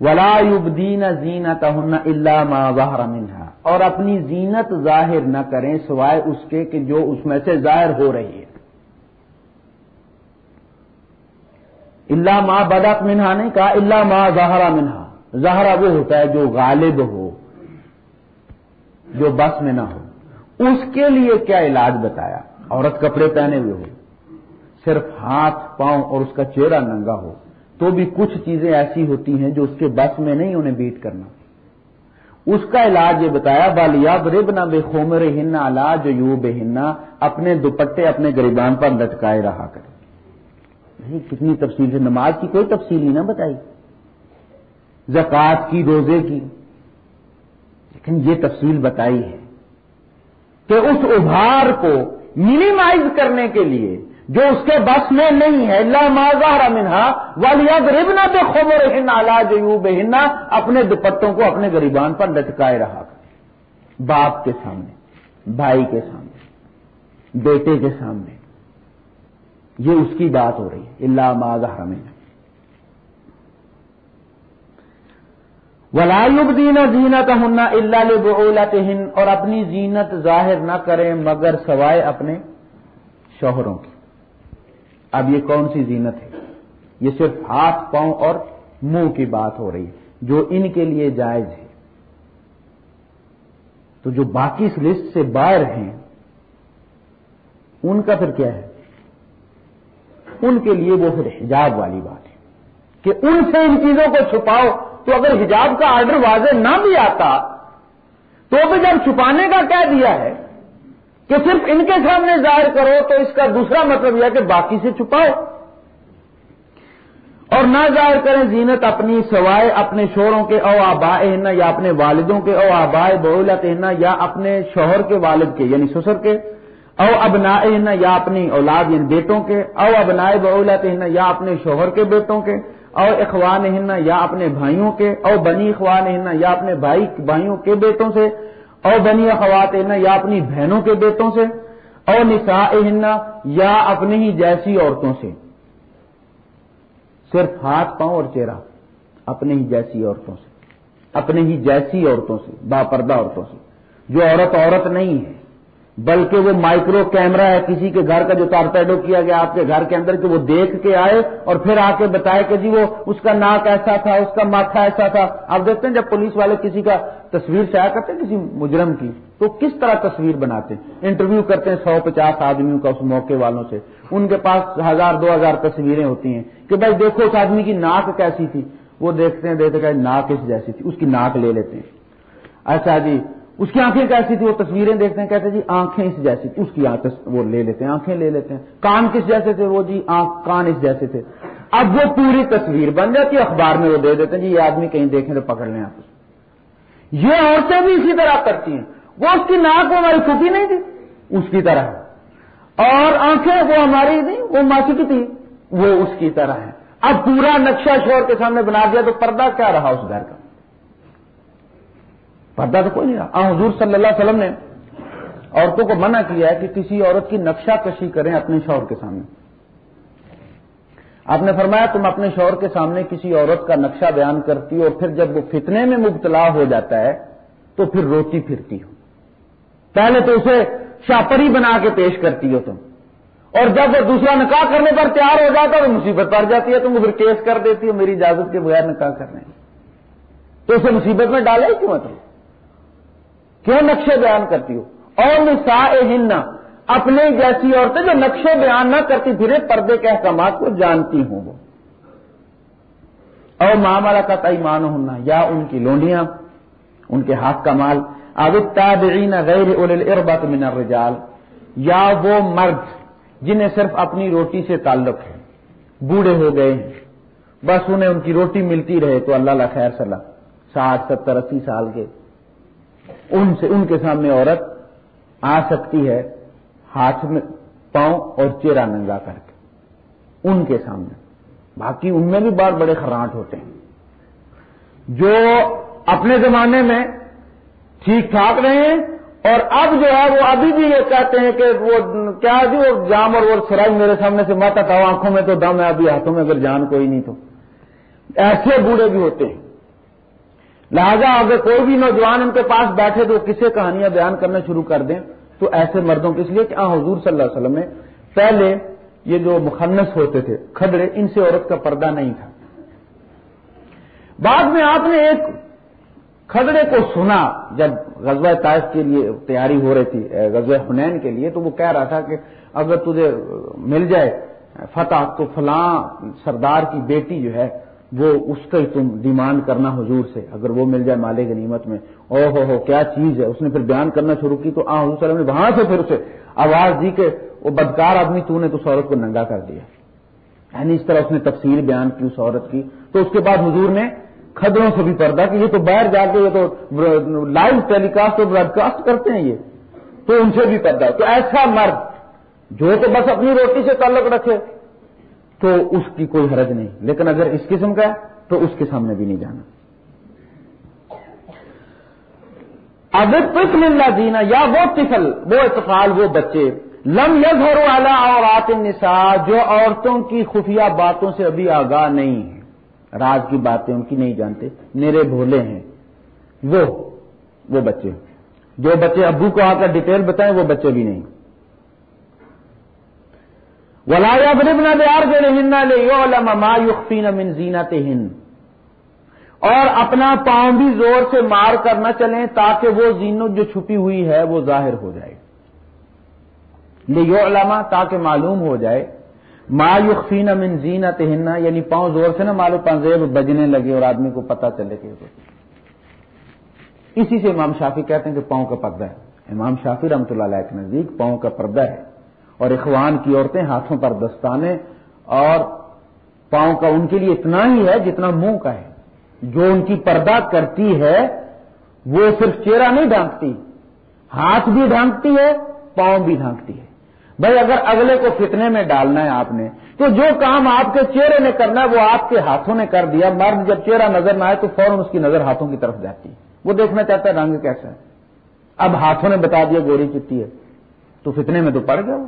ولا یبدین زینت ہننا اللہ ما ظاہر منہا اور اپنی زینت ظاہر نہ کریں سوائے اس کے کہ جو اس میں سے ظاہر ہو رہی ہے۔ اللہ ما بدک منہا نہیں کہا اللہ ما ظاہرہ منہا ظاہرہ وہ ہوتا ہے جو غالب ہو، جو بس میں نہ ہو۔ اس کے لیے کیا علاج بتایا؟ عورت کپڑے پہنے ہوئے ہو، صرف ہاتھ، پاؤں اور اس کا چہرہ ننگا ہو، تو بھی کچھ چیزیں ایسی ہوتی ہیں جو اس کے بس میں نہیں انہیں بیٹ کرنا۔ اس کا علاج یہ بتایا بالیا برب نہ بے خومر ہننا علاج یو بے ہننا اپنے دوپٹے اپنے گریبان پر لٹکائے رہا کرے۔ کتنی تفصیل سے نماز کی کوئی تفصیل نہیں نہ بتائی۔ زکات کی، روزے کی۔ لیکن یہ تفصیل بتائی ہے کہ اس ابھار کو منیمائز کرنے کے لیے جو اس کے بس میں نہیں ہے اللہ ماضا منہا والیاد ربنا بے خبر ہن جو اپنے دوپٹوں کو اپنے گریبان پر لٹکائے رہا۔ کر باپ کے سامنے، بھائی کے سامنے، بیٹے کے سامنے۔ یہ اس کی بات ہو رہی ہے۔ اللہ ماضا منہا ولاب دین زینت ہننا اللہ ہند اور اپنی زینت ظاہر نہ کریں مگر سوائے اپنے شوہروں کی۔ اب یہ کون سی زینت ہے؟ یہ صرف ہاتھ، پاؤں اور منہ کی بات ہو رہی ہے، جو ان کے لیے جائز ہے۔ تو جو باقی اس لسٹ سے باہر ہیں، ان کا پھر کیا ہے؟ ان کے لیے وہ پھر حجاب والی بات ہے کہ ان سے ان چیزوں کو چھپاؤ تو اگر حجاب کا آرڈر واضح نہ بھی آتا تو بھی جب چھپانے کا کہہ دیا ہے کہ صرف ان کے سامنے ظاہر کرو تو اس کا دوسرا مطلب یہ کہ باقی سے چھپاؤ اور نہ ظاہر کریں زینت اپنی سوائے اپنے شوہروں کے او آبا ہننا یا اپنے والدوں کے او آبائے بہولت ہننا یا اپنے شوہر کے والد کے یعنی سسر کے او ابنا ہننا یا اپنی اولاد یعنی بیٹوں کے، او ابنائے بہولت ہننا یا اپنے شوہر کے بیٹوں کے، او اخوان یا اپنے بھائیوں کے، او بنی اخوان یا اپنے بھائی بھائیوں کے بیٹوں سے، او بنی اخوات یا اپنی بہنوں کے بیٹوں سے، او نساء ہننا یا اپنی ہی جیسی عورتوں سے۔ صرف ہاتھ، پاؤں اور چہرہ اپنے ہی جیسی عورتوں سے۔ اپنے ہی جیسی عورتوں سے با پردہ عورتوں سے۔ جو عورت عورت نہیں ہے۔ بلکہ وہ مائکرو کیمرہ ہے، کسی کے گھر کا جو تارپیڈو کیا گیا، آپ کے گھر کے اندر کہ وہ دیکھ کے آئے اور پھر آ کے بتائے کہ جی وہ اس کا ناک ایسا تھا، اس کا ماتھا ایسا تھا۔ آپ دیکھتے ہیں جب پولیس والے کسی کا تصویر شائع کرتے ہیں، کسی مجرم کی، تو کس طرح تصویر بناتے ہیں؟ انٹرویو کرتے ہیں سو پچاس آدمیوں کا اس موقع والوں سے۔ ان کے پاس ہزار، دو ہزار تصویریں ہوتی ہیں کہ بھائی دیکھو اس آدمی کی ناک کیسی تھی۔ وہ دیکھتے ہیں، دیکھتے کہ ناک اس جیسی تھی، اس کی ناک لے لیتے ہیں۔ اچھا جی اس کی آنکھیں کیسی تھی وہ تصویریں دیکھتے ہیں، کہتے ہیں جی آنکھیں اس جیسی تھی اس کی وہ لے لیتے ہیں، آنکھیں لے لیتے ہیں۔ کان کس جیسے تھے؟ وہ جی آنکھ، کان اس جیسے تھے۔ اب وہ پوری تصویر بن جاتی ہے، اخبار میں وہ دے دیتے ہیں جی یہ آدمی کہیں دیکھیں تو پکڑ لیں آپ یہ عورتیں بھی اسی طرح کرتی ہیں۔ وہ اس کی ناک وہ ہماری چھوٹی نہیں تھی، اس کی طرح۔ اور آنکھیں وہ ہماری نہیں، وہ ماسی کی تھی، وہ اس کی طرح ہے اب پورا نقشہ شور کے سامنے بنا دیا تو پردہ کیا رہا اس گھر کا؟ پردہ تو کوئی نہیں رہا۔ حضور صلی اللہ علیہ وسلم نے عورتوں کو منع کیا ہے کہ کسی عورت کی نقشہ کشی کریں اپنے شوہر کے سامنے۔ آپ نے فرمایا، تم اپنے شوہر کے سامنے کسی عورت کا نقشہ بیان کرتی ہو اور پھر جب وہ فتنے میں مبتلا ہو جاتا ہے، تو پھر روتی پھرتی ہو۔ پہلے تو اسے شاپری بنا کے پیش کرتی ہو تم۔ اور جب وہ دوسرا نکاح کرنے پر تیار ہو جاتا ہے، تو مصیبت پڑ جاتی ہے۔ تم پھر کیس کر دیتی ہو، میری اجازت کے بغیر نکاح کرنے تو اسے مصیبت میں ڈالے کیوں مطلب کیوں نقشے بیان کرتی ہو؟ اور نسا ہننا اپنے جیسی عورتیں جو نقشے بیان نہ کرتی، پھرے پردے کے احکامات کو جانتی ہوں وہ۔ اور مامالا کا تعیمان ہونا یا ان کی لونڈیاں، ان کے ہاتھ کا مال۔ تابعین غیر اربت من الرجال، یا وہ مرد جنہیں صرف اپنی روٹی سے تعلق ہے، بوڑھے ہو گئے ہیں۔ بس انہیں ان کی روٹی ملتی رہے تو اللہ اللہ خیر صلاح، ساٹھ، ستر، اسی سال کے۔ ان سے ان کے سامنے عورت آ سکتی ہے ہاتھ میں پاؤں اور چہرہ ننگا کر کے ان کے سامنے۔ باقی ان میں بھی بہت بڑے خراٹ ہوتے ہیں۔ جو اپنے زمانے میں ٹھیک ٹھاک رہے ہیں اور اب جو ہے وہ ابھی بھی یہ کہتے ہیں کہ وہ کیا جی وہ جام اور وہ سراج میرے سامنے سے ماتا تھا آنکھوں میں تو دم ہے، ابھی ہاتھوں میں اگر جان کوئی نہیں تو۔ ایسے بوڑھے بھی ہوتے ہیں۔ لہذا اگر کوئی بھی نوجوان ان کے پاس بیٹھے تو کسے کہانیاں بیان کرنا شروع کر دیں تو ایسے مردوں کے اس لیے کہ حضور صلی اللہ علیہ وسلم میں پہلے یہ جو مخنس ہوتے تھے کھدڑے ان سے عورت کا پردہ نہیں تھا۔ بعد میں آپ نے ایک کھدڑے کو سنا، جب غزوہ طائف کے لیے تیاری ہو رہی تھی غزوہ حنین کے لیے، تو وہ کہہ رہا تھا کہ اگر تجھے مل جائے، فتح، تو فلاں سردار کی بیٹی جو ہے وہ اس کا ہی تم ڈیمانڈ کرنا حضور سے، اگر وہ مل جائے مالک غنیمت میں۔ او ہو ہو، کیا چیز ہے؟ اس نے پھر بیان کرنا شروع کی تو آ، حضور صلی اللہ علیہ وسلم نے وہاں سے پھر اسے آواز دی کہ وہ بدکار آدمی تو نے تو عورت کو ننگا کر دیا۔ یعنی اس طرح اس نے تفصیل بیان کی اس عورت کی۔ تو اس کے بعد حضور نے خدروں سے بھی پردہ کہ یہ تو باہر جا کے یہ تو لائیو ٹیلی کاسٹ اور براڈ کاسٹ کرتے ہیں یہ۔ تو ان سے بھی پردہ۔ تو ایسا مرد جو تو بس اپنی روٹی سے تعلق رکھے تو اس کی کوئی حرج نہیں۔ لیکن اگر اس قسم کا ہے، تو اس کے سامنے بھی نہیں جانا۔ اب طفل اللہ جینا یا وہ طفل، وہ اتفال وہ بچے، لم یز والا اور آتم جو عورتوں کی خفیہ باتوں سے ابھی آگاہ نہیں ہے راز کی باتیں ان کی نہیں جانتے، میرے بھولے ہیں۔ وہ وہ بچے۔ جو بچے ابو کو آ کر ڈیٹیل بتائیں، وہ بچے بھی نہیں۔ ولایا بربنا بیار دے رہنا لے ما یقین من زینت ہند اور اپنا پاؤں بھی زور سے مار کر نہ چلیں تاکہ وہ زینت جو چھپی ہوئی ہے وہ ظاہر ہو جائے۔ لے یو علامہ تاکہ معلوم ہو جائے۔ ما یخفین من زینت ہننا یعنی پاؤں زور سے نا مالو پنزیب بجنے لگے اور آدمی کو پتا چلے کہ اسی سے امام شافی کہتے ہیں کہ پاؤں کا پردہ ہے۔ امام شافی رحمۃ اللہ علیہ کے نزدیک پاؤں کا پردہ ہے۔ اور اخوان کی عورتیں ہاتھوں پر دستانے اور پاؤں کا ان کے لیے اتنا ہی ہے جتنا منہ کا ہے۔ جو ان کی پردہ کرتی ہے، وہ صرف چہرہ نہیں ڈھانکتی، ہاتھ بھی ڈھانکتی ہے، پاؤں بھی ڈھانکتی ہے۔ بھائی، اگر اگلے کو فتنے میں ڈالنا ہے آپ نے، تو جو کام آپ کے چہرے نے کرنا ہے، وہ آپ کے ہاتھوں نے کر دیا۔ مرد جب چہرہ نظر نہ آئے، تو فوراً اس کی نظر ہاتھوں کی طرف جاتی۔ ہے وہ دیکھنا چاہتا ہے رنگ کیسا ہے۔ اب ہاتھوں نے بتا دیا، گوری چٹی ہے۔ تو فتنے میں تو پڑ گیا وہ۔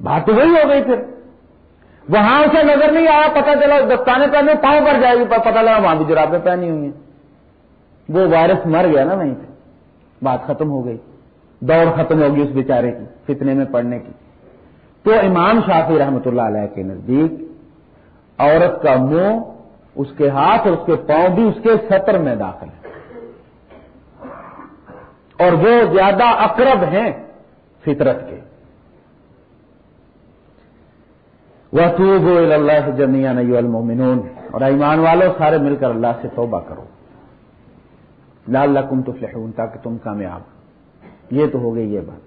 بات تو وہی ہو گئی پھر۔ وہاں اسے نظر نہیں آیا پتا چلا دستانے پہنے پاؤں پر جائے گی پتا لگا وہاں بھی جرابیں پہنی ہوئی ہیں۔ وہ وائرس مر گیا نا وہیں پہ بات ختم ہو گئی۔ دوڑ ختم ہوگی اس بیچارے کی، فتنے میں پڑنے کی۔ تو امام شافی رحمت اللہ علیہ کے نزدیک عورت کا منہ اس کے ہاتھ اور اس کے پاؤں بھی اس کے سطر میں داخل ہے۔ اور وہ زیادہ اقرب ہیں فطرت کے۔ وہ تو اللہ سے جمیا نئی المومنون اور ایمان والوں سارے مل کر اللہ سے توبہ کرو۔ لال لکم تو فلحون تاکہ تم کامیاب یہ تو ہو گئی یہ بات۔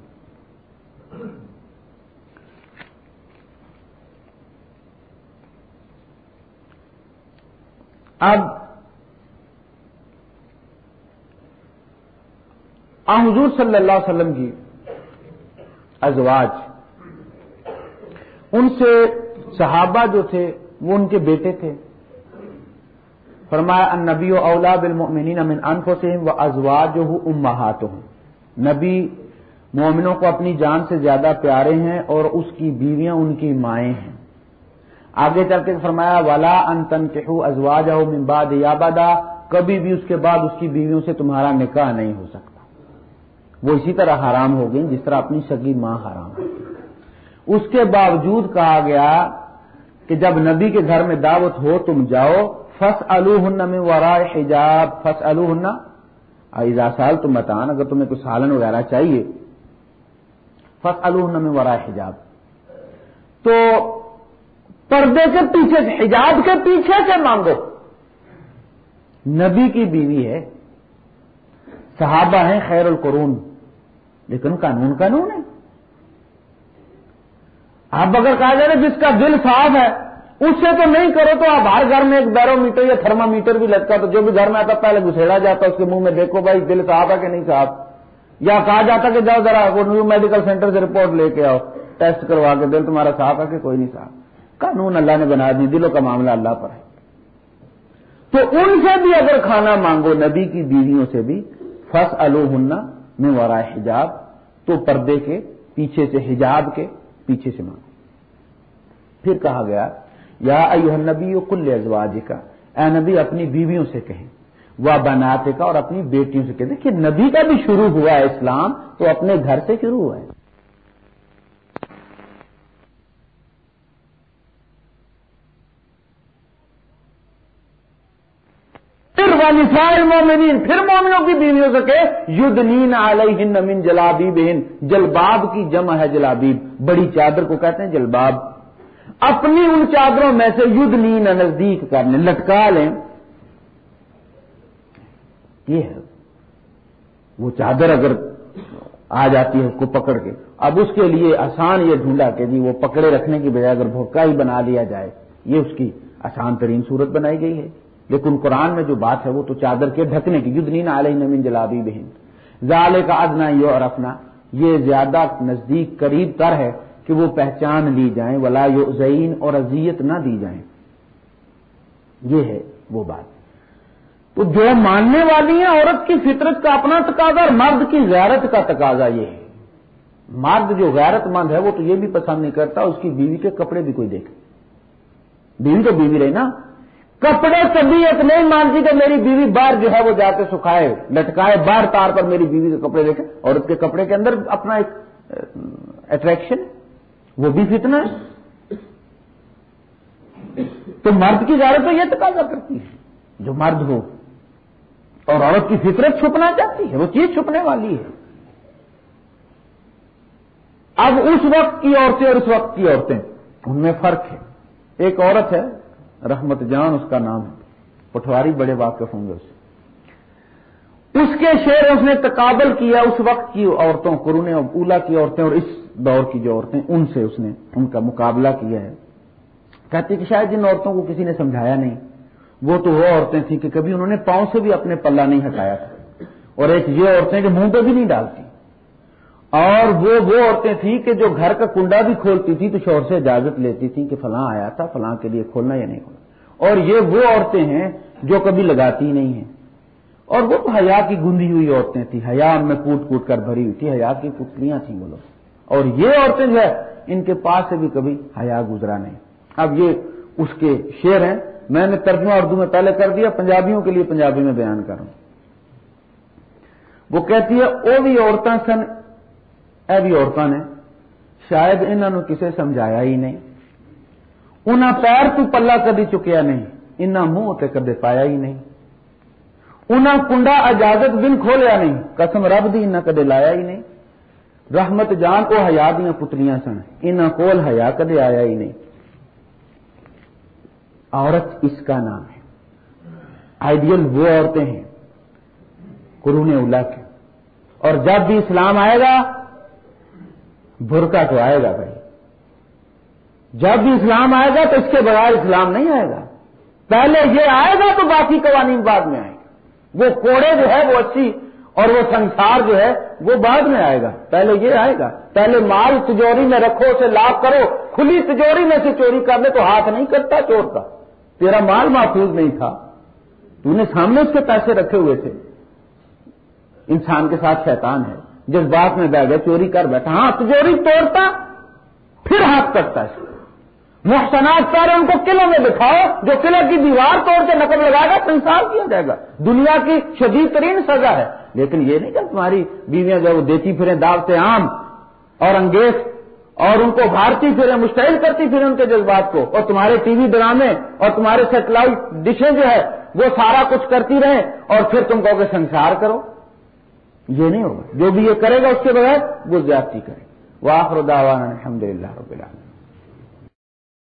اب حضور صلی اللہ علیہ وسلم کی ازواج، ان سے صحابہ جو تھے وہ ان کے بیٹے تھے۔ فرمایا ان نبی و اولا بالمؤمنین من انفسهم و ازواج ہوں ہوں نبی مومنوں کو اپنی جان سے زیادہ پیارے ہیں اور اس کی بیویاں ان کی مائیں ہیں۔ آگے چل کے فرمایا والا ان تن کہو ازواج بعد یا بادا کبھی بھی اس کے بعد اس کی بیویوں سے تمہارا نکاح نہیں ہو سکتا۔ وہ اسی طرح حرام ہو گئی جس طرح اپنی سگی ماں حرام ہو اس کے باوجود کہا گیا کہ جب نبی کے گھر میں دعوت ہو تم جاؤ فس الحن میں ورا حجاب۔ فس الحنا ایزا سال تم بتان اگر تمہیں کچھ سالن وغیرہ چاہیے۔ فص میں ورا حجاب۔ تو پردے کے پیچھے سے، حجاب کے پیچھے سے مانگو۔ نبی کی بیوی ہے۔ صحابہ ہیں، خیر القرون۔ لیکن قانون قانون ہے۔ آپ اگر کہا جائے جس کا دل صاف ہے اس سے تو نہیں کرو تو آپ ہر گھر میں ایک بیرو میٹر یا تھرما میٹر بھی لگتا تو جو بھی گھر میں آتا پہلے گھسیڑا جاتا اس کے منہ میں دیکھو بھائی، دل صاف ہے کہ نہیں صاف؟ یا کہا جاتا کہ جاؤ ذرا وہ نیو میڈیکل سینٹر سے رپورٹ لے کے آؤ ٹیسٹ کروا کے دل تمہارا صاف ہے کہ کوئی نہیں صاف؟ قانون اللہ نے بنا دی، دلوں کا معاملہ اللہ پر ہے۔ تو ان سے بھی اگر کھانا مانگو، نبی کی بیویوں سے بھی فس النا میں ورا حجاب، تو پردے کے پیچھے سے حجاب کے پیچھے سے مانگو۔ پھر کہا گیا، یا ایوہ نبی کل ازواج کا اے نبی اپنی بیویوں سے کہیں، وہ بناتے کا اور اپنی بیٹیوں سے کہیں۔ دیکھیے، نبی کا بھی شروع ہوا ہے اسلام تو اپنے گھر سے شروع ہوا ہے۔ پھر ونسائل مومنین، پھر مومنوں کی بیویوں سے کہ ید نین علیہ من جلابی بہن جلباب کی جمع ہے جلابیب۔ بڑی چادر کو کہتے ہیں جلباب۔ اپنی ان چادروں میں سے ید نین نزدیک کرنے، لٹکا لیں۔ یہ ہے۔ وہ چادر اگر آ جاتی ہے اس کو پکڑ کے۔ اب اس کے لیے آسان یہ ڈھونڈا کہ جی وہ پکڑے رکھنے کی بجائے اگر بھوکا ہی بنا لیا جائے، یہ اس کی آسان ترین صورت بنائی گئی ہے۔ لیکن قرآن میں جو بات ہے وہ تو چادر کے ڈھکنے کی یدنین علیہ نمین جلابی بہن۔ زالے کا ادنا یو اور اپنا یہ زیادہ نزدیک قریب تر ہے کہ وہ پہچان لی جائیں، ولا یو اور اذیت نہ دی جائیں۔ یہ ہے وہ بات۔ تو جو ماننے والی ہیں، عورت کی فطرت کا اپنا تقاضا اور مرد کی غیرت کا تقاضا یہ ہے۔ مرد جو غیرت مند ہے، وہ تو یہ بھی پسند نہیں کرتا، اس کی بیوی کے کپڑے بھی کوئی دیکھے۔ بیوی تو بیوی رہی نا۔ کپڑے کبھی ایک نہیں مانتی کہ میری بیوی باہر جو ہے وہ جا کے سکھائے، لٹکائے، باہر تار پر میری بیوی کے کپڑے دیکھے عورت کے کپڑے کے اندر اپنا ایک اٹریکشن وہ بھی فتنا ہے۔ تو مرد کی غیرت تو یہ تقاضا کرتی ہے۔ جو مرد ہو، اور عورت کی فطرت چھپنا چاہتی ہے، وہ چیز چھپنے والی ہے۔ اب اس وقت کی عورتیں اور اس وقت کی عورتیں، ان میں فرق ہے۔ ایک عورت ہے رحمت جان اس کا نام ہے۔ پٹواری بڑے واقف ہوں گے اسے اس کے شعر اس نے تقابل کیا اس وقت کی عورتوں، قرون اولا کی عورتیں اور اس دور کی جو عورتیں، ان سے اس نے ان کا مقابلہ کیا ہے۔ کہتے کہ شاید جن عورتوں کو کسی نے سمجھایا نہیں، وہ تو وہ عورتیں تھیں کہ کبھی انہوں نے پاؤں سے بھی اپنے پلہ نہیں ہٹایا تھا۔ اور ایک یہ عورتیں کہ منہ پہ بھی نہیں ڈالتی۔ اور وہ وہ عورتیں تھیں کہ جو گھر کا کنڈا بھی کھولتی تھی تو شور سے اجازت لیتی تھیں کہ فلاں آیا تھا، فلاں کے لیے کھولنا یا نہیں کھولنا۔ اور یہ وہ عورتیں ہیں جو کبھی لگاتی نہیں ہیں۔ اور وہ تو حیا کی گندی ہوئی عورتیں تھیں۔ حیا میں کوٹ کوٹ کر بھری ہوئی تھی۔ حیا کی پتلیاں تھیں وہ لوگ۔ اور یہ عورتیں جو ہے، ان کے پاس سے بھی کبھی حیا گزرا نہیں۔ اب یہ اس کے شعر ہیں۔ میں نے ترجمہ اردو میں پہلے کر دیا، پنجابیوں کے لیے پنجابی میں بیان کروں وہ کہتی ہے وہ بھی عورتیں سن اے بھی عورتوں نے، شاید انہوں نے کسے سمجھایا ہی نہیں۔ انہیں پیر تو پلہ کدی چکیا نہیں انہیں منہ تے کدے پایا ہی نہیں۔ انہیں کنڈا اجازت بن کھولیا نہیں، قسم رب دی انہیں کدے لایا ہی نہیں۔ رحمت جان کو ہیا دیا پتلیاں سن انہیں کول ہیا کدے آیا ہی نہیں۔ عورت اس کا نام ہے۔ آئیڈیل وہ عورتیں ہیں، قرون اولا کے۔ اور جب بھی اسلام آئے گا برقع تو آئے گا بھائی۔ جب بھی اسلام آئے گا تو اس کے بغیر اسلام نہیں آئے گا۔ پہلے یہ آئے گا تو باقی قوانین بعد میں آئے گا۔ وہ کوڑے جو ہے وہ اچھی اور وہ سنسار جو ہے وہ بعد میں آئے گا۔ پہلے یہ آئے گا۔ پہلے مال تجوری میں رکھو، اسے لاکھ کرو۔ کھلی تجوری میں سے چوری کر لے تو ہاتھ نہیں کرتا چور کا تیرا مال محفوظ نہیں تھا۔ تو نے سامنے اس کے پیسے رکھے ہوئے تھے۔ انسان کے ساتھ شیطان ہے۔ جس بات میں بیٹھ گیا چوری کر بیٹھا۔ ہاں تجوری توڑتا، پھر ہاتھ کرتا ہے۔ محسنات سارے ان کو قلعوں میں دکھاؤ، جو قلعہ کی دیوار توڑ کے نقل لگائے گا، تو انصاف کیا جائے گا۔ دنیا کی شدید ترین سزا ہے۔ لیکن یہ نہیں کہ تمہاری بیویاں جو وہ دیتی پھریں دعوتیں عام اور انگیز اور ان کو بھارتی پھریں مستحل کرتی پھر ان کے جذبات کو۔ اور تمہارے ٹی وی ڈرامے اور تمہارے سیٹلائٹ ڈشیں جو ہے، وہ سارا کچھ کرتی رہیں اور پھر تم کہ سنسار کرو۔ یہ نہیں ہوگا۔ جو بھی یہ کرے گا اس کے بغیر وہ زیادتی کرے۔ واخر دعوانا الحمد للہ رب العالمین۔